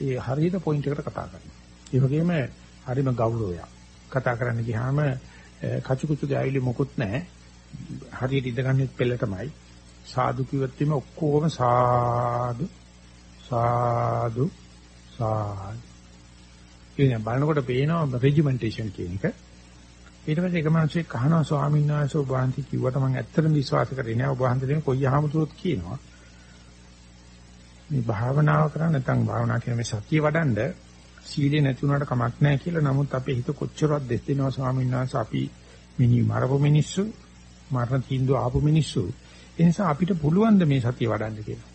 ඒ හරියට පොයින්ට් එකට කතා කරනවා. ඒ වගේම හරිම ගෞරවයක්. කතා කරන්න ගියාම කචුකුචු ගෑවිලි මොකුත් නැහැ. හරියට ඉඳගන්නේ පෙළටමයි. සාදු කිව්වත් එimhe ඔක්කොම සාදු සාදු සාදු. ඉතින් බලනකොට පේනවා රෙජිමෙන්ටේෂන් කියන එක. ඊට පස්සේ එක මිනිහෙක් අහනවා ස්වාමීන් වහන්සේ ඔබ වහන්සේ කිව්වට මම ඇත්තටම විශ්වාස කරේ නෑ ඔබ වහන්සේ කොයි ආමතුරුත් කියනවා. මේ භාවනාව කරා නැත්නම් භාවනා කියන මේ සතිය වඩන්ඩ සීලේ නැති වුණාට කමක් නැහැ කියලා. නමුත් අපේ හිත කොච්චරවත් දෙස් දෙනවා ස්වාමීන් වහන්සේ අපි මිනි මරපු මිනිස්සු මරණ තීන්දුව ආපු මිනිස්සු. ඒ නිසා අපිට පුළුවන් ද මේ සතිය වඩන්න කියලා.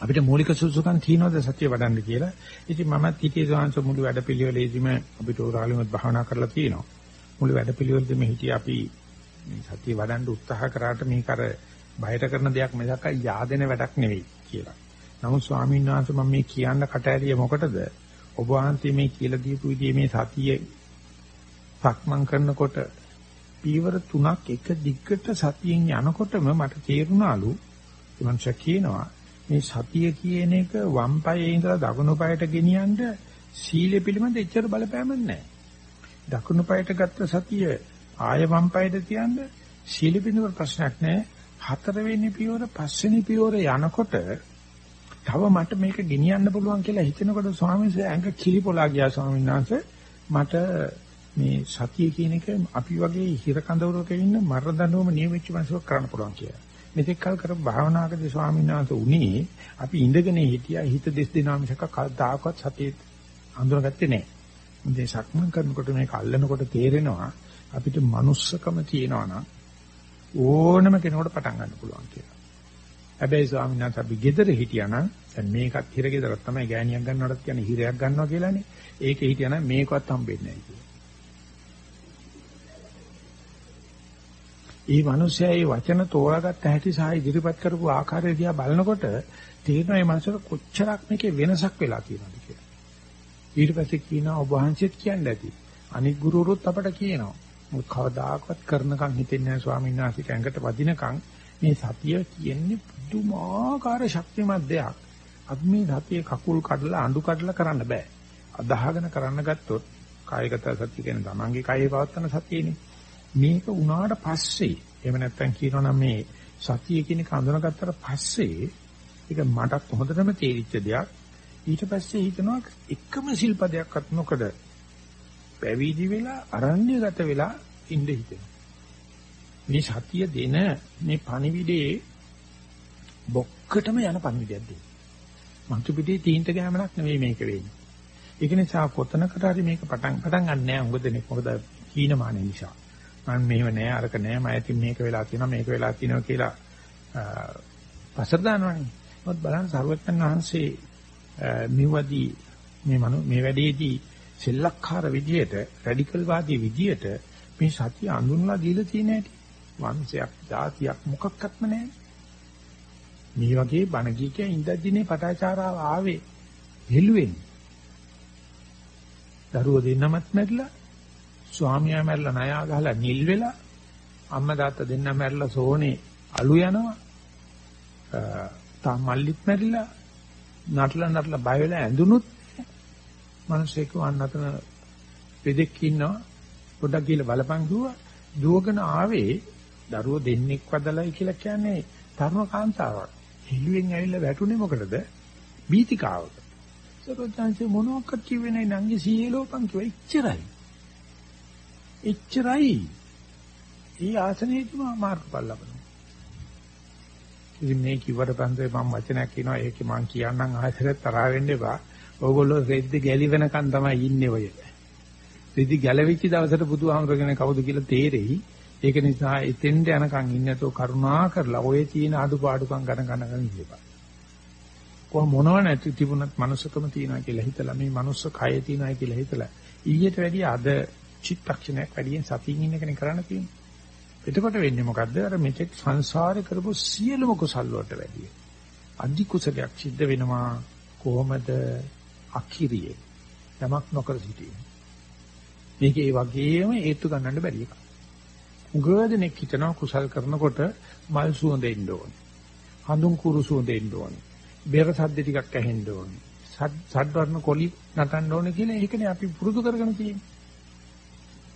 අපිට මූලික සුසුකම් තියනවාද සතිය වඩන්න කියලා. ඉතින් මමත් හිතේ සාංශ මුළු වැඩපිළිවෙලේදීම අපිට උරාලෙමත් භාවනා කරලා තියෙනවා. මුළු වැඩපිළිවෙලෙදිම හිටිය අපි මේ සතිය වඩන්න උත්සාහ කරාට මේක අර බයට කරන දෙයක් මිසක් yaadෙන වැඩක් නෙවෙයි කියලා. නමුත් ස්වාමීන් වහන්සේ මම මේ කියන්න කට ඇරිය මොකටද? ඔබ වහන්සේ මේ කියලා දීපු විදිහේ මේ සතිය සක්මන් කරනකොට පීවර තුනක් එක දිග්ගට සතියෙන් යනකොටම මට තේරුණාලු මං කියනවා මේ සතිය කියන එක වම් පායේ ඉඳලා දකුණු පායට ගෙනියන්න සීලය පිළිබඳ එච්චර බලපෑමක් නැහැ. දකුණු පායට ගත්ත සතිය ආය වම් පායට තියන්න සීල පිළිබඳ ප්‍රශ්නයක් නැහැ. හතරවෙනි පියවර පස්වෙනි පියවර යනකොට තව මට මේක ගෙනියන්න පුළුවන් කියලා හිතනකොට ස්වාමීන් වහන්සේ ඇඟ කිලිපොලා ගියා ස්වාමීන් වහන්සේ මට මේ සතිය කියන එක අපි වගේ හිර කඳවුරක ඉන්න මර දඬුවම නියමිච්ච මිනිස්සුක් කරන්න පුළුවන් කියලා. මෙතෙක් කල් කරපු භාවනාවකදී ස්වාමීන් වහන්සේ උනේ අපි ඉඳගෙන හිටියා හිත දෙස් දෙනා මිසක කවදාකවත් සතිය අඳුරගත්තේ නැහැ. මේ සක්මන් කරනකොට මේක අල්ලනකොට තේරෙනවා අපිට manussකම තියෙනවා නම් ඕනම කෙනෙකුට පටන් ගන්න පුළුවන් කියලා. හැබැයි ස්වාමීන් වහන්සේ අපි ගෙදර හිටියානම් දැන් මේකත් හිර ගෙදරක් තමයි ගෑණියක් ගන්නවටත් කියන්නේ හිරයක් ගන්නවා කියලානේ. ඒකේ හිටියානම් මේකවත් හම්බෙන්නේ නැහැ ඒ මිනිස්සයා මේ වචන තෝරාගත්ත හැටි සහ ඉදිරිපත් කරපු ආකාරය දිහා බලනකොට තේරෙනවා මේ මනසට කොච්චරක් මේකේ වෙනසක් වෙලා තියෙනවද කියලා. ඊට පස්සේ කියනවා ඔබ වහන්සේත් කියන්න ඇති. අනිත් ගුරුවරුත් අපට කියනවා. මොකද කවදාකවත් කරනකම් හිතෙන්නේ නැහැ ස්වාමීන් වහන්සේ කැඟට වදිනකම් මේ සතිය කියන්නේ පුදුමාකාර ශක්තිමත් දෙයක්. අපි මේ සතිය කකුල් කඩලා අඬු කඩලා කරන්න බෑ. අදහගෙන කරන්න ගත්තොත් කායගත සතිය කියන්නේ තමන්ගේ කායේ පවත්තන සතියනේ. මේක උනාට පස්සේ එහෙම නැත්නම් කියනවනම් මේ සතිය කියන එක අඳුනගත්තට පස්සේ ඒක මටත් හොඳටම තේරිච්ච දෙයක් ඊට පස්සේ හිතනවා එකම සිල්පදයක්වත් නොකඩ පැවිදි වෙලා අරණ්‍යගත වෙලා ඉඳ හිතෙනවා. මේ සතිය දෙන මේ පණිවිඩේ බොක්කටම යන පණිවිඩයක් දෙන්න මන්තු පිටේ තීන්ත ගෑමනක් නෙවෙයි මේක වෙන්නේ. ඒක නිසා කොතනකට හරි මේක පටන් පටන් ගන්න නෑ. උඟ දෙනෙක් මොකද කීනමාන නිසා. මම මෙහෙම නෑ අරක නෑ මම ඉතින් මේක වෙලා තියෙනවා මේක වෙලා තියෙනවා කියලා පසර දානවනේ. මොකද බලන්න සර්වඥන් වහන්සේ මෙවදී මේ මනෝ මේ වැඩේදී සෙල්ලක්කාර විදියට රැඩිකල් වාදී විදියට මේ සතිය අඳුන්ලා දීලා තියෙන හැටි වංශයක් જાතියක් මොකක්වත්ම නැහැ. මේ වගේ බණ කීකේ ඉඳද්දිනේ පටාචාරාව ආවේ හෙළුවෙන්. දරුවෝ දෙන්නමත් මැරිලා ස්වාමියා මැරලා ණයා ගහලා නිල් වෙලා අම්මා තාත්තා දෙන්න මැරලා සෝනේ අලු යනවා තා මල්ලිත් මැරිලා නටලා නටලා බය වෙලා ඇඳුනුත් මිනිස්සෙක් වන් අතන පෙදෙක් ඉන්නවා. පොඩක් ගිහලා බලපන් දුවා දුවගෙන ආවේ දරුවෝ දෙන්නෙක් වදලයි කියලා කියන්නේ තරුණ කාන්තාවක් හිළුවෙන් ඇවිල්ලා වැටුනේ මොකටද? බීතිකාවක. සරෝජාන්සේ මොනවාක්වත් කිව්වේ නැහැ නංගි සීලෝපන් කිව්වා. ඉච්චරයි එච්චරයි. ඒ ආසනයේදීම මාර්ගඵල ලබනවා. ඉතින් මේ කිව්වට පස්සේ මම වචනයක් කියනවා ඒක මම කියන්නම් ආයෙත් තරහ වෙන්න එපා. ඕගොල්ලෝ රෙද්ද ගැලි වෙනකන් තමයි ඉන්නේ ඔය. රෙදි ගැලවිච්ච දවසට බුදුහාමුදුරගෙන කවුද කියලා තේරෙයි. ඒක නිසා එතෙන්ට යනකන් ඉන්නතෝ කරුණා කරලා ඔය තියෙන අඩුපාඩුකම් ගණන් ගන්න ඉන්නපා. කොහොම මොනව නැති තිබුණත් මනුස්සකම තියනවා කියලා හිතලා මේ මනුස්ස කය තියනවා කියලා හිතලා ඊට වැඩිය අද චිත්තක්ෂණයක් වැඩියෙන් සතියින් ඉන්න කෙනෙක් කරන්න තියෙන්නේ. එතකොට වෙන්නේ මොකද්ද? අර මෙතෙක් සංසාරේ කරපු සියලුම කුසල් වලට වැඩිය. අධි කුසලයක් සිද්ධ වෙනවා කොහොමද? අකිරියේ. යමක් නොකර සිටීම. මේක ඒ වගේම හේතු ගන්නන්න බැරි එකක්. උගදෙනෙක් හිතනවා කුසල් කරනකොට මල් සුවඳ එන්න ඕනේ. හඳුන් කුරු සුවඳ එන්න ඕනේ. බෙර සද්ද ටිකක් ඇහෙන්න ඕනේ. සද්වර්ණ කොලි නටන්න ඕනේ කියලා ඒකනේ අපි පුරුදු කරගෙන තියෙන්නේ.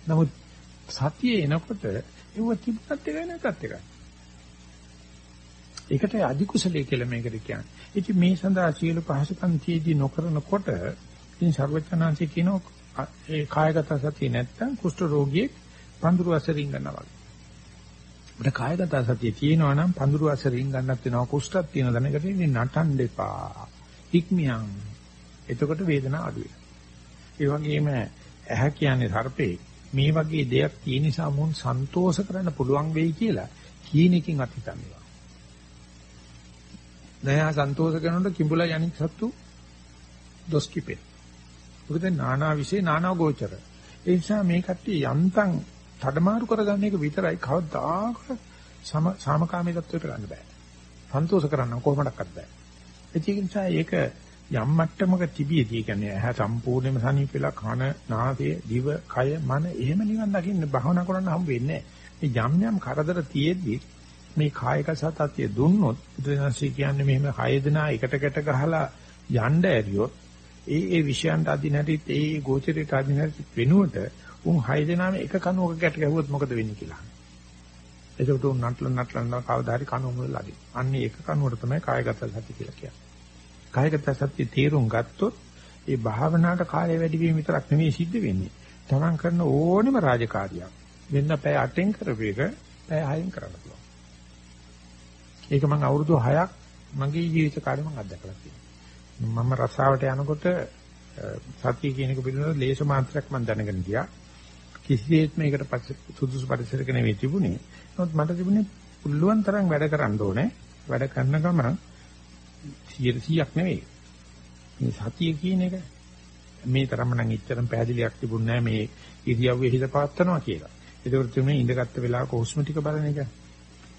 නමුත් සතියේ එනකොට ඒව තිබුණත් එකයි නැතත් එකයි. ඒකට අධි කුසලයේ කියලා මේකට කියන්නේ. ඉතින් මේ සඳහා සියලු පහසුකම් තියදී නොකරනකොට ඉතින් ਸਰවඥාන්සේ කියනවා ඒ කායගත සතිය නැත්තම් කුෂ්ඨ රෝගියෙක් පඳුරු අසරින් ගන්නවා වගේ. අපිට කායගත සතිය තියෙනවා නම් පඳුරු අසරින් ගන්නත් වෙනවා කුෂ්ඨක් තියෙන දැනකට ඉතින් නටන්න එපා. ඉක්මියන්. එතකොට වේදනාව අඩු වෙනවා. ඒ වගේම ඇහැ කියන්නේ සර්පේ මේ වගේ දෙයක් තියෙන නිසා මොන් සන්තෝෂ කරන්න පුළුවන් වෙයි කියලා කීනකින් අතිතන්නවා. නෑ සන්තෝෂ කරනකොට කිඹුලා යනික් සත්තු දොස් කිපේ. මොකද නානා විශේෂ නානා ගෝචර. ඒ නිසා මේ කට්ටිය යන්තම් තඩමාරු කරගන්න එක විතරයි කවදාකවත් සම සාමකාමී තත්වයට ගන්න බෑ. සන්තෝෂ කරන්න කොහොමඩක්වත් බෑ. ඒක නිසා ඒක යම් මට්ටමක තිබියදී කියන්නේ ඇහැ සම්පූර්ණයෙන්ම සනීප වෙලා කන, නාසය, දිව, කය, මන එහෙම නිවන් දකින්න භවනා කරන්න හම්බ වෙන්නේ නැහැ. මේ යම් යම් කරදර තියෙද්දි මේ කායික සතතිය දුන්නොත් බුදුසසුන කියන්නේ මෙහෙම හය දෙනා එකටකට ගහලා යන්න ඇරියොත් ඒ ඒ විෂයන්ට අදින හැටිත් ඒ ගෝචරයට අදින හැටිත් වෙනුවට උන් හය දෙනාම එක කණුවක ගැට ගැහුවොත් මොකද වෙන්නේ කියලා. ඒකට උන් නටල නටලන කවදා හරි කණුව මුල ළඟින්. අන්නේ එක කණුවට තමයි කායගත සති කියලා කියන්නේ. කායගත සත්‍ය තේරුම් ගත්තොත් ඒ භාවනාවට කාලය වැඩි වීම විතරක් නෙමෙයි සිද්ධ වෙන්නේ. තමන් කරන ඕනෙම රාජකාරියක් වෙන්න පැය 8න් කරපු එක පැය 6න් කරන්න පුළුවන්. ඒක මම අවුරුදු 6ක් මගේ ජීවිත කාලේ මම අත්දැකලා තියෙනවා. මම රසාවට යනකොට සතිය කියන එක පිළිබඳව ලේස මාත්‍රයක් මම දැනගෙන ගියා. කිසිසේත් මේකට සුදුසු පරිසරයක නෙවෙයි තිබුණේ. නමුත් මට තිබුණේ පුළුවන් තරම් වැඩ කරන්න ඕනේ. වැඩ කරන ගමන් 100ක් නෙවෙයි. මේ සතිය කියන එක මේ තරම නම් ඉච්චරම් පැහැදිලියක් තිබුණේ නැහැ මේ ඉරියව්වේ හිත පවත්නවා කියලා. ඒකවල තුනේ ඉඳගත්ත වෙලාවක හුස්ම ටික බලන එක.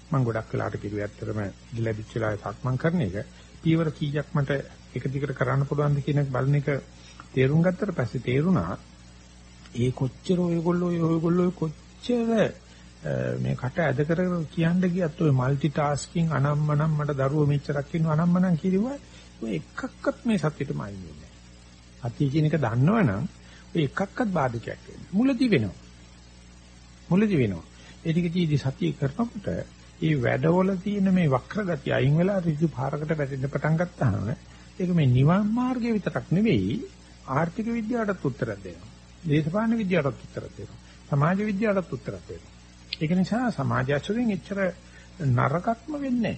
මම ගොඩක් වෙලාට කිව්වේ ඇත්තටම ලැබිච්ච වෙලාවේ සක්මන් කරන එක. පීවර කීයක් මට එක දිගට කරන්න පුළුවන්ද කියන එක බලන එක තේරුම් ගත්තට පස්සේ තේරුණා ඒ කොච්චර ඔයගොල්ලෝ ඔයගොල්ලෝ කොච්චර මේ කට ඇද කරගෙන කියන්න ගියත් ඔය মালටි ටාස්කින් අනම්මනම් මට දරුවෝ මෙච්චරක් ඉන්නවා අනම්මනම් කිරිවා ඔය එකක්වත් මේ සත්‍යෙටම අයින්නේ නැහැ. අති කියන එක දන්නවනම් ඔය එකක්වත් බාධකයක් වෙන්නේ. මුලදි වෙනවා. මුලදි වෙනවා. ඒ ටික තීදි සතිය කරනකොට ඒ වැඩවල තියෙන මේ වක්‍ර ගතිය අයින් වෙලා ඍජු පාරකට වැටෙන්න පටන් ගත්තාම ඒක මේ නිවන් මාර්ගය විතරක් නෙවෙයි ආර්ථික විද්‍යාවටත් උත්තරයක් දෙනවා. දේශපාලන විද්‍යාවටත් උත්තරයක් දෙනවා. සමාජ විද්‍යාවටත් උත්තරයක් දෙනවා. ඒක නිසා සමාජාචරයෙන් එච්චර නරකක්ම වෙන්නේ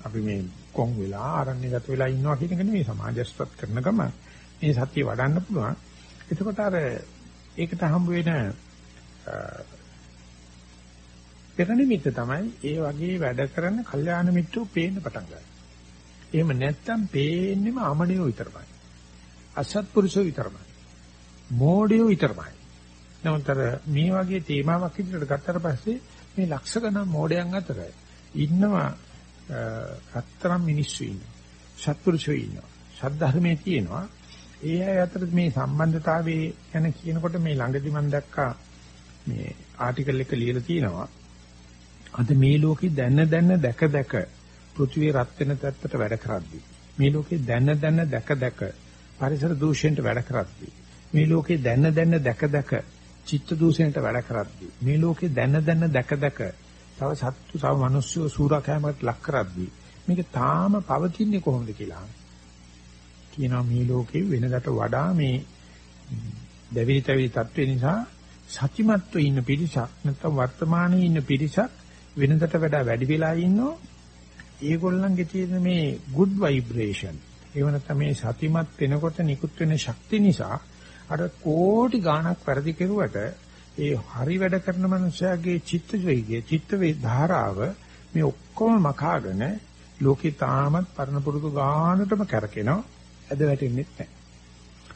අපි මේ කොන් වෙලා ආරණ්‍යගත වෙලා ඉන්නවා කියන එක නෙවෙයි සමාජස්පත් කරන ගම මේ සත්‍ය වඩන්න පුළුවන්. එතකොට අර ඒකට හම්බ වෙන පෙරනිමිත්ත තමයි ඒ වගේ වැඩ කරන කල්යාණ මිත්‍රෝ පේන්න පටන් ගන්නවා. එහෙම නැත්තම් පේන්නේම අමනියෝ විතරමයි. අසත්පුරුෂෝ විතරමයි. මෝඩයෝ විතරමයි. නමුත් අර මේ වගේ තේමාවක් ඉදිරියට ගත්තට පස්සේ මේ ලක්ෂ ගණන් මෝඩයන් අතර ඉන්නවා රත්තරන් මිනිස්සු ඉන්නවා. සත්පුරුෂයෝ ඉන්නවා. සද්ධර්මයේ තියෙනවා. ඒ අය අතර මේ සම්බන්ධතාවයේ ගැන කියනකොට මේ ළඟදි මම දැක්කා මේ ආටිකල් එක ලියලා තියෙනවා. අද මේ ලෝකේ දැන දැන දැක දැක පෘථිවිය රත් වෙන තත්ත්වයට වැඩ කරද්දී මේ ලෝකේ දැන දැන දැක දැක පරිසර දූෂණයට වැඩ කරද්දී මේ ලෝකේ දැන දැන දැක දැක චිත්ත දූෂණයට වැඩ කරද්දී මේ ලෝකේ දැන දැන දැක දැක තව සත්තු තව මිනිස්සු සූරාකෑමකට ලක් කරද්දී මේක තාම පවතින්නේ කොහොමද කියලා කියනවා. මේ ලෝකේ වෙනකට වඩා මේ දෙවිලි තැවිලි තත්ත්වේ නිසා සත්‍යමත්ව ඉන්න පිරිසක් නැත්නම් වර්තමානයේ ඉන්න පිරිසක් වෙනදට වඩා වැඩි වෙලා ඉන්නෝ ඒගොල්ලන්ගේ තියෙන මේ good vibration ඒව නැත්නම් මේ සතිමත් වෙනකොට නිකුත් වෙන ශක්තිය නිසා අර කෝටි ගාණක් වැඩි කෙරුවට ඒ හරි වැඩ කරන මනුස්සයාගේ චිත්ත වේගය චිත්ත වේ ධාරාව මේ ඔක්කොම මකාගෙන ලෝකේ තාමත් පරණ පුරුදු ගානටම කරකිනවා ඇද වැටෙන්නේ නැහැ.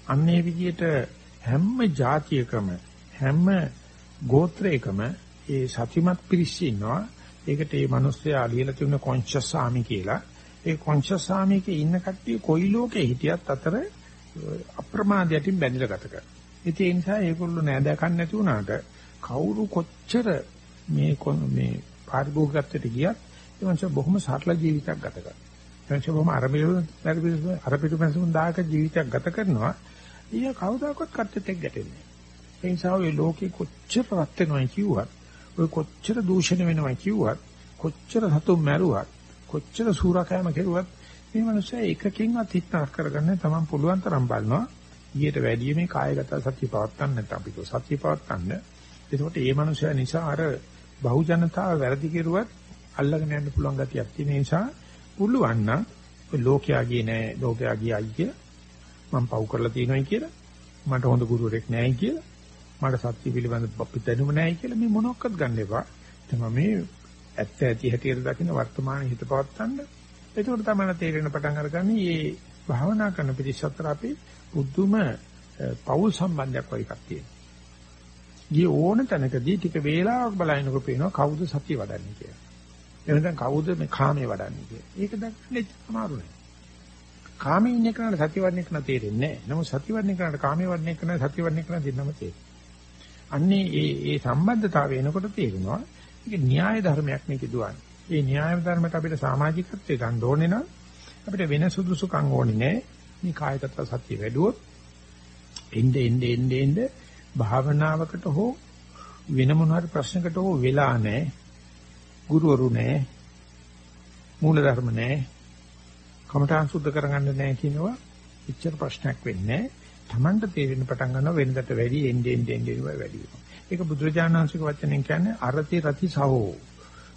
අන්නේ විදිහට හැම જાතියකම හැම ගෝත්‍රයකම ඒ සතිමත් පිරිස ඉන්නවා. ඒකට මේ මිනිස්සයා ලියලා තිබුණ කොන්ෂස් සාමි කියලා. ඒ කොන්ෂස් සාමිකේ ඉන්න කට්ටිය කොයි ලෝකේ හිටියත් අතර අප්‍රමාදයෙන් බැඳිලා ගත කරනවා. ඒ නිසා ඒගොල්ලෝ නෑදෑ කන්න නැති වුණාට කවුරු කොච්චර මේ මේ පාරිභෝගිකත්වයට ගියත් ඒ මනුස්සය බොහොම සරල ජීවිතයක් ගත කරනවා. ඒ මනුස්සය බොහොම අරමිලු අර පිටුපැසුම් දායක ජීවිතයක් ගත කරනවා. ඊය කවදාකවත් කට්ටෙත් එක්ක ගැටෙන්නේ නැහැ. ඒ නිසා ඔය ලෝකේ කොච්චර රත් වෙනවයි කිව්වත් ඔය කොච්චර දූෂණ වෙනවයි කිව්වත් කොච්චර සතුන් මැරුවත් කොච්චර සූරකෑම කෙරුවත් මේ මනුස්සයා එකකින්වත් හිත නරක කරගන්න තමන් පුළුවන් තරම් බලනවා. ඊට වැඩිය මේ කායගත සතිය පවත්තන්න නැත්නම් අපි කෝ සතිය පවත්තන්න. එතකොට මේ මනුස්සයා නිසා අර බහු ජනතාව වැරදි කෙරුවත් අල්ලගෙන යන්න පුළුවන් ගතියක් තියෙන නිසා පුළුවන් නම් ලෝකයා ගියේ නෑ ලෝකයා ගියයි කියලා මම පව් කරලා තියෙනවයි කියලා මට හොඳ ගුරුවරෙක් නෑයි කියලා මට සත්‍ය පිළිබඳ පිටදෙනුම නෑයි කියලා මේ මොනක්වත් ගන්න එපා. තමයි මේ ඇත්ත ඇති හැටියට දකින්න වර්තමාන හිත පවත්තන්න එතකොට තමයි තේරෙන පටන් අරගන්නේ මේ භාවනා කරන පිළිසතර අපි බුදුම පෞල් සම්බන්ධයක් වගේ එකක් තියෙනවා. ගිය ඕන තැනකදී ටික වේලාවක් බලනකොට පේනවා කවුද සතිය වඩන්නේ කියලා. එහෙනම් කවුද මේ කාමයේ වඩන්නේ කියලා. ඒක දැක්කම අමාරු නෑ. කාමයේ ඉන්න කෙනාට සතිය වඩන කෙනා තේරෙන්නේ නැහැ. නමුත් සතිය වඩන කෙනාට කාමයේ වඩන කෙනා සතිය වඩන කෙනා දෙන්නම තේරෙනවා. අන්නේ ඒ ඒ සම්බන්ධතාවය එනකොට තේරෙනවා මේක න්‍යාය ධර්මයක් මේකේ දුවන්නේ. ඒ න්‍යාය ධර්මයට අපිට සමාජිකත්වයේ ගන්න ඕනේ නම් අපිට වෙන සුදුසුකම් ඕනේ නැහැ. මේ කායගත සතිය වැඩුවොත් එnde එnde එnde එnde භාවනාවකට හෝ වෙන මොන හරි ප්‍රශ්නකට හෝ වෙලා නැහැ. ගුරුවරු නැහැ. මූල ධර්ම නැහැ. කමඨාන් සුද්ධ කරගන්න නැහැ කියනවා. එච්චර ප්‍රශ්නයක් වෙන්නේ නැහැ. Tamanට තේරෙන්න පටන් ගන්නවා වෙනදට වැඩි එnde ende ende වැඩි වෙනවා. ඒක බුදුරජාණන්සේක වචනෙන් කියන්නේ අරති රති සහෝ.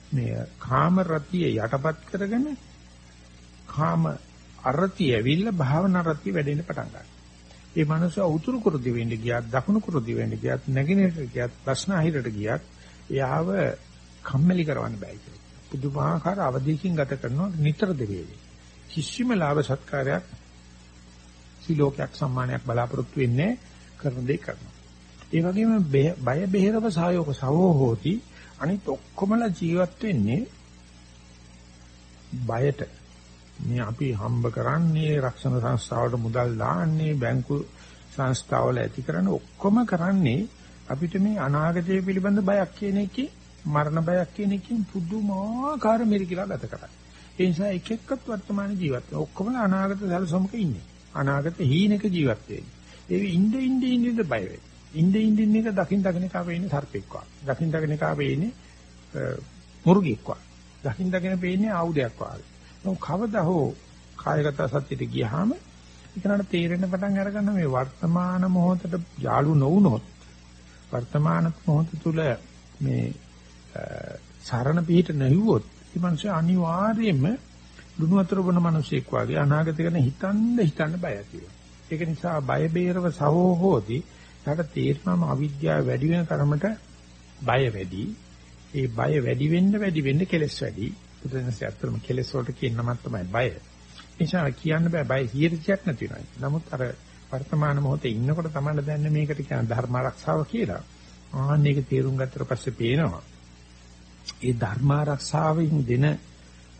මේ කාම රතිය යටපත් කරගෙන කාම අරතිය ඇවිල්ලා භාවනා රතිය වැඩෙන්න පටන් ගන්නවා. ඒ මනස උතුරු කුරුදි වෙන්න ගියත් දකුණු කුරුදි වෙන්න ගියත් නැගිනේට ගියත් ප්‍රශ්න අහිරට ගියත් එයාව කම්මැලි කරවන්න බෑ කියලා. පුදුමාකාර අවදීකින් ගත කරනවා නිතර දෙවේවි. කිසිම ලාභ සත්කාරයක් සිලෝකයක් සම්මානයක් බලාපොරොත්තු වෙන්නේ කරන දේ කරනවා. ඒ වගේම බය බෙහෙරව සහයෝග සවෝ හෝති අනිත් ඔක්කොමලා ජීවත් වෙන්නේ බයට. මේ අපි හම්බ කරන්නේ රක්ෂණ සංස්ථාවලට මුදල් දාන්නේ බැංකු සංස්ථාවල ඇති කරන ඔක්කොම කරන්නේ අපිට මේ අනාගතය පිළිබඳ බයක් කියන එකේ මරණ බයක් කියන එකකින් පුදුමාකාර මිරිකිලා ගත කරා. ඒ නිසා එක එක්කත් වර්තමාන ජීවත් වෙන ඔක්කොම අනාගත සැලසුමක ඉන්නේ. අනාගත හීනක ජීවත් වෙන්නේ. ඒ ඉඳ ඉඳ ඉඳ බය වෙයි. ඉඳ ඉඳ ඉන්න එක දකින් දකින් එක වෙන්නේ සර්පෙක් වගේ. දකින් දකින් එක වෙන්නේ මුර්ගෙක් වගේ. දකින් දකින් පේන්නේ ආයුධයක් වගේ. නමුත් කවදා හෝ කායගත සත්‍යෙට ගියාම ඒකනට තේරෙන්න පටන් අරගන්න මේ වර්තමාන මොහොතට යාළු නොවුනොත් වර්තමාන මොහොත තුල මේ සරණ පිහිට නැහුවොත් මේ මිනිස්සු අනිවාර්යයෙන්ම දුනු වතුර බොන මිනිසෙක් වගේ අනාගතය ගැන හිතන්න හිතන්න බය ඇති ඒක නිසා බය බේරව සහෝ හෝති ඊට තේරෙනම අවිද්‍යාව වැඩි වෙන තරමට බය වැඩි. ඒ බය වැඩි වෙන්න වැඩි වෙන්න කෙලස් වැඩි. බුදුන්සේ අත්‍තරම කෙලස් වලට කියන නමක් තමයි බය. නිසා කියන්න බෑ බය 100ක් නැති වෙනවා. නමුත් අර වර්තමාන මොහොතේ ඉන්නකොට තමයි දැනන්නේ මේකට කියන ධර්ම ආරක්ෂාව කියලා. ආන්න ඒක තේරුම් ගත්තට පස්සේ පේනවා. ඒ ධර්ම ආරක්ෂාවෙන් දෙන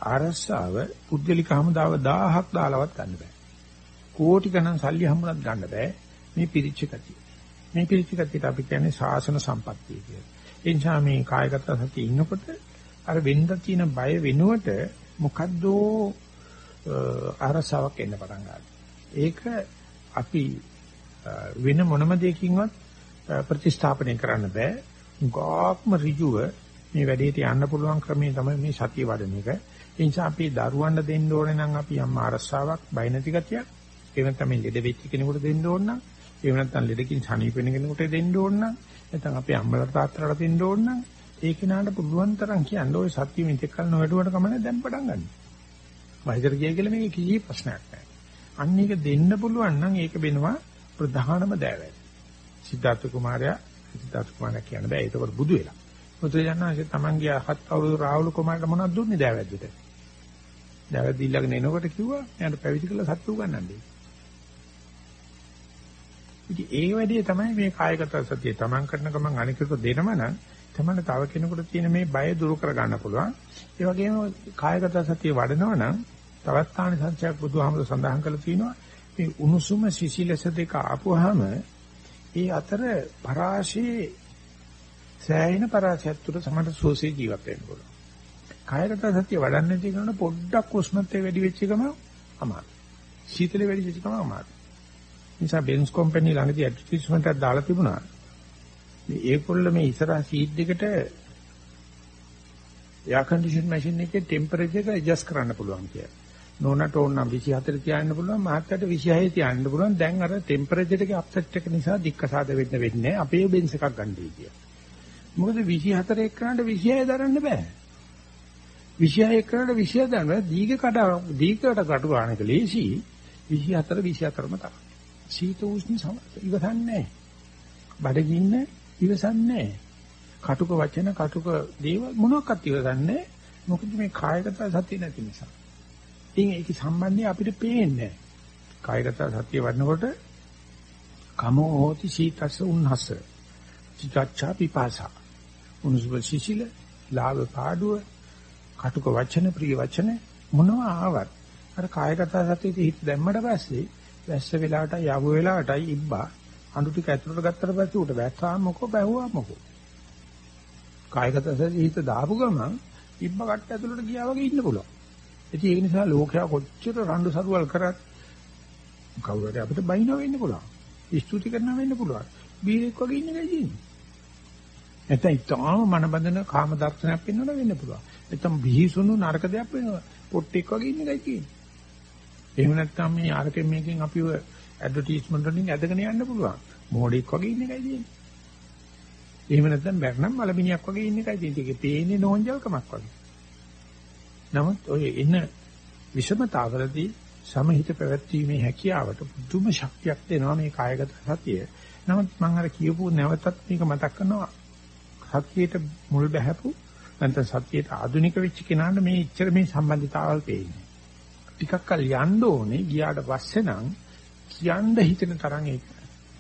ආරක්ෂාව පුද්ගලික හමුදාව 1000ක් දාලවත් ගන්න බෑ. කෝටි ගණන් සල්ලි හම්බුනත් ගන්න බෑ මේ පිරිච්ච කතිය. මේ පිරිච්ච කතියට අපි කියන්නේ ශාසන සම්පත්තිය කියලා. ඒ නිසා මේ කායගත සතිය ඉන්නකොට අර වෙන්න තියෙන බය වෙනුවට මොකද්ද ආරසාවක් එන්න පටන් ගන්නවා. ඒක අපි වෙන මොනම දෙයකින්වත් ප්‍රතිස්ථාපනය කරන්න බෑ. ගාක්ම ඍජුව මේ වැඩේට යන්න පුළුවන් ක්‍රමය තමයි මේ සතිය වඩන එක. ඒ නිසා අපි දරුවන්ට දෙන්න ඕනේ නම් අපි යම් ආරස්සාවක් බය නැති ගතියක්. ඒ වෙනතම ලෙඩ වෙච්ච කෙනෙකුට දෙන්න ඕන නම්, ඒ වෙනත්නම් ලෙඩකින් සනීප වෙන කෙනෙකුට දෙන්න ඕන නම්, නැත්නම් අපි අම්මලා තාත්තලාට දෙන්න ඕන නම්, ඒ කෙනාට පුළුවන් තරම් කියන්නේ ওই සත්‍ය මෙතෙක් කල නොවැඩුවට කමන්නේ දැන් පටන් ගන්න. වයසට ගිය කියලා මේක කිසි ප්‍රශ්නයක් නැහැ. අන්න ඒක දෙන්න පුළුවන් නම් ඒක වෙනවා ප්‍රධානම දෑවැල්. සිද්ධාර්ථ කුමාරයා සිද්ධාර්ථ කුමාරයා කියන බෑ ඒක බුදු වෙලා. බුදුජානනාංශ තමන්ගේ හත් අවුරුදු රාහුල කුමාරට මොනවද දුන්නේ දෑවැද්දට? දෑවැද්ද ඊළඟට එනකොට කිව්වා එයාට පැවිදි කරලා සත්තු උගන්වන්නේ. ඉතින් ඒ වැඩේ තමයි මේ කායගත සතිය තමන් කරන ගමන් අනිකට දෙනම නම් තමයි තව කෙනෙකුට තියෙන මේ බය දුරු කර ගන්න පුළුවන්. ඒ වගේම කායගත සතිය වඩනවා නම් තවත් කාණ සංචයක් බුදුහාමුදුර සඳහන් කරලා තියෙනවා. මේ උණුසුම සිසිලස දෙක ආපුවාම ඒ අතර පරාශී සෑහෙන පරාසයක් තුර සමහර සෝසේ ජීවත් වෙන්න පුළුවන්. කායගත සතිය වඩන්නේ නැති කෙනා පොඩ්ඩක් උෂ්ණත්වය වැඩි වෙච්ච එකම අමාරුයි. සීතල වැඩි වෙච්ච එකම අමාරුයි. නිසා බෙන්ස් කම්පැනි ළඟදී ඇඩ්වර්ටයිස්මන්ට් එකක් දාලා තිබුණා. මේ ඒකොල්ල මේ ඉස්සරහා සීට් දෙකට එයා කන්ඩිෂන් මැෂින් එකේ ටෙම්පරේචර් එක ඇඩ්ජස්ට් කරන්න පුළුවන් කියලා. නෝනට ඕන නම් 24 තියාන්න පුළුවන් මහත්තයට 26 තියාන්න පුළුවන්. දැන් අර ටෙම්පරේචර් එකේ අප්සෙට් එක නිසා දික්කසාද වෙන්න වෙන්නේ අපේ බෙන්ස් එකක් ගන්නයි කියලා. මොකද 24 එක්කනට 26 දරන්න බෑ. 26 එක්කනට 26 දරන්න දීඝ කට දීඝකට කටු ගන්නක ලේසි 24 24ම තමයි. සීත උෂ්ණ ඉවසන්නේ නැහැ. බඩගින්න ඉවසන්නේ නැහැ. කටුක වචන කටුක දේවල් මොනවාක්වත් ඉවසන්නේ නැහැ. මොකද මේ කායගත සතිය නැති නිසා. ඉතින් ඒක සම්බන්ධය අපිට පේන්නේ කායගත සතිය වඩනකොට කමෝ හෝති සීතස්ස උන්නස්ස. චිත්තච්ඡා පිපාසා. උනුසුබ සිසිල ලාභ පාඩුව කටුක වචන ප්‍රිය වචන මොනවා ආවත් අර කායගත සතියේ හිත දැම්මට පස්සේ වැස්ස වෙලාවටයි යව වෙලාවටයි ඉබ්බා අඳු ටික ඇතුළට ගත්තට පස්සේ උට වැස්සා මොකෝ බැහුවා මොකෝ. කායගත සතියේ හිත දාපු ගමන් ඉබ්බා කට්ට ඇතුළට ගියා වගේ ඉන්න පුළුවන්. ඉතින් ඒ නිසා ලෝකයා කොච්චර රණ්ඩු සරුවල් කරත් කවුරු හරි අපිට බයිනව වෙන්න පුළුවන්. ස්තුති කරනවා වෙන්න පුළුවන්. බීරෙක් වගේ ඉන්න එකයි තියෙන්නේ. නැත්නම් ඊටාම මනබඳන කාම දර්ශනයක් වෙන්නවද වෙන්න පුළුවන්. නැත්නම් බිහිසුණු නරක දෙයක් වෙනවා. පොට්ටෙක් වගේ ඉන්න එකයි තියෙන්නේ. එහෙම නැත්නම් මේ අරකෙන් මේකෙන් අපිව ඇඩ්වර්ටයිස්මන්ට් වලින් ඇදගෙන යන්න පුළුවන්. මෝඩෙක් වගේ ඉන්න එකයි තියෙන්නේ. එහෙම නැත්නම් බැරනම් මලමිනියක් වගේ ඉන්න එකයි තියෙන්නේ. ඒකේ පේන්නේ නෝන්ජල්කමක් වගේ. නමුත් ඔය එන විෂමතාවලදී සමහිත පැවැත්වීමේ හැකියාවට පුදුම ශක්තියක් දෙනවා මේ කායගත සතිය. නමුත් මම අර කියපු නැවතත් මේක මතක් කරනවා සතියේට මුල් බැහැපු නැත්නම් සතියේට ආධුනික වෙච්ච කෙනාට මේ ඉච්ඡර මේ සම්බන්ධතාවල් පේන්නේ. ටිකක් කල් යන්න ඕනේ ගියාට පස්සේ නම් කියන්න හිතෙන තරම් ඒක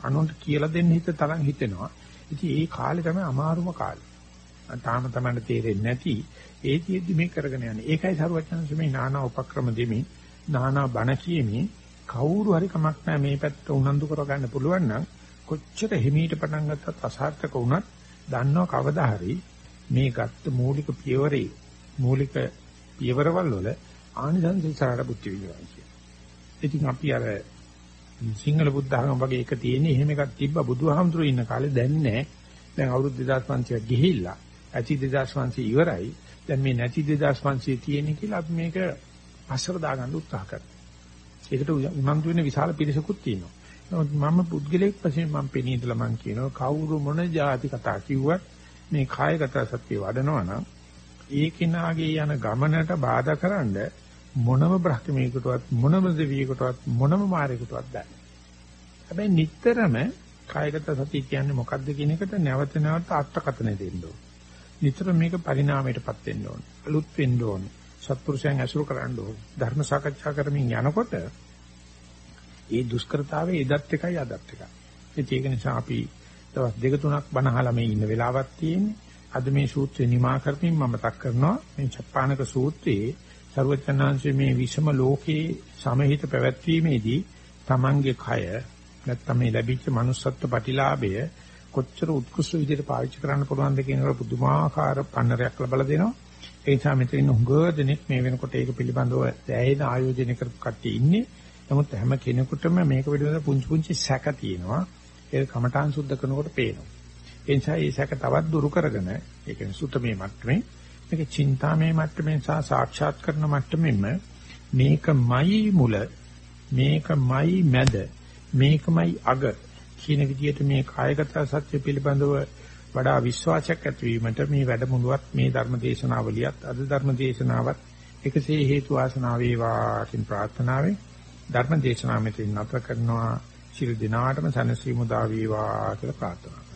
අනුන්ට කියලා දෙන්න හිත තරම් හිතෙනවා. ඉතින් ඒ කාලේ තමයි අමාරුම කාලේ. තාම තමයි තේරෙන්නේ නැති ඒ තියෙද්දි මේ කරගෙන යන්නේ. ඒකයි සරුවචනංශ මේ නානා උපක්‍රම දෙමින් නානා බණ කියමින් කවුරු හරි කමක් නැහැ මේ පැත්ත උනන්දු කරගන්න පුළුවන් නම් කොච්චර හිමීට පටන් ගත්තත් අසාර්ථක වුණත් දන්නව කවදා හරි මේ ගත්ත මූලික පියවරේ මූලික පියවරවල වල ආනිසංස ඉස්සරහට බුද්ධ විද්‍යාව කියන. ඉතින් අපි අර සිංහල බුද්ධ ධර්ම වගේ එක තියෙන්නේ එහෙම එකක් තිබ්බ බුදුහාමුදුරුවෝ ඉන්න කාලේ දැන් නැහැ. දැන් අවුරුදු 2500ක් ගිහිල්ලා ඇති 2500 ඉවරයි. දැන් මේ නැති 2500 තියෙන කියලා අපි මේක පස්සට දාගන්න උත්සාහ කරනවා. ඒකට උනන්දු වෙන විශාල පිරිසකුත් තියෙනවා. නමුත් මම පුද්ගලික වශයෙන් මම පෙනී ඉඳලා මම කියනවා කවුරු මොන જાති කතා කිව්වත් මේ කායගත සත්‍ය වඩනවා නම් ඒ කෙනාගේ යන ගමනට බාධා කරන්න මොනම බ්‍රහ්මීකටවත් මොනම දෙවියෙකුටවත් මොනම මාරයකටවත් බෑ. හැබැයි නිටතරම කායගත සතිය කියන්නේ මොකක්ද කියන එකට නැවත නැවත අර්ථකථන දෙන්න ඕන. නිතර මේක පරිණාමයටපත් වෙන්න ඕන. අලුත් වෙන්න ඕන. සත්පුරුෂයන් ඇසුරු කරන්න ඕන. ධර්ම සාකච්ඡා කරමින් යනකොට ඒ දුෂ්කරතාවයේ එදත් එකයි අදත් එකයි. ඒක නිසා අපි දවස් දෙක තුනක් බණ අහලා මේ ඉන්න වෙලාවක් තියෙන්නේ. අද මේ සූත්‍රය නිමා කරමින් මම මතක් කරනවා මේ චප්පානක සූත්‍රයේ ਸਰවචනාංශයේ මේ විෂම ලෝකේ සමහිත පැවැත්වීමේදී Tamange කය නැත්නම් මේ ලැබිච්ච manussත්ත්ව ප්‍රතිලාභය කොච්චර උත්කෘෂ්ඨ විදිහට පාවිච්චි කරන්න පුළුවන්ද කියන එක පුදුමාකාර පන්නරයක් ලබලා දෙනවා. ඒ නිසා මෙතන ඉන්න හුඟ දෙනෙක් මේ වෙනකොට ඒක පිළිබඳව දැයෙන ආයෝජනය කරපු කට්ටිය ඉන්නේ. නමුත් හැම කෙනෙකුටම මේක පිළිබඳව පුංචි පුංචි සැක තියෙනවා. ඒක කමඨාන් සුද්ධ කරනකොට පේනවා. ඒ නිසා මේ සැක තවත් දුරු කරගෙන ඒ කියන්නේ සුතමේ මට්ටමේ මේක චින්තාමේ මට්ටමෙන් සහ සාක්ෂාත් කරන මට්ටමෙම මේකමයි මුල මේකමයි මැද මේකමයි අග කියන විදිහට මේ කායගත සත්‍ය පිළිබඳව වඩා විශ්වාසයක් ඇතිවීමට මේ වැඩමුළුවත් මේ ධර්ම දේශනාවලියත් අද ධර්ම දේශනාවත් එකසේ හේතු වාසනා වේවා කියන ප්‍රාර්ථනාවෙන් ධර්ම දේශනාව මෙතන නතර කරනවා. ශිරු දිනාටම සනසීමු දා වේවා කියලා ප්‍රාර්ථනා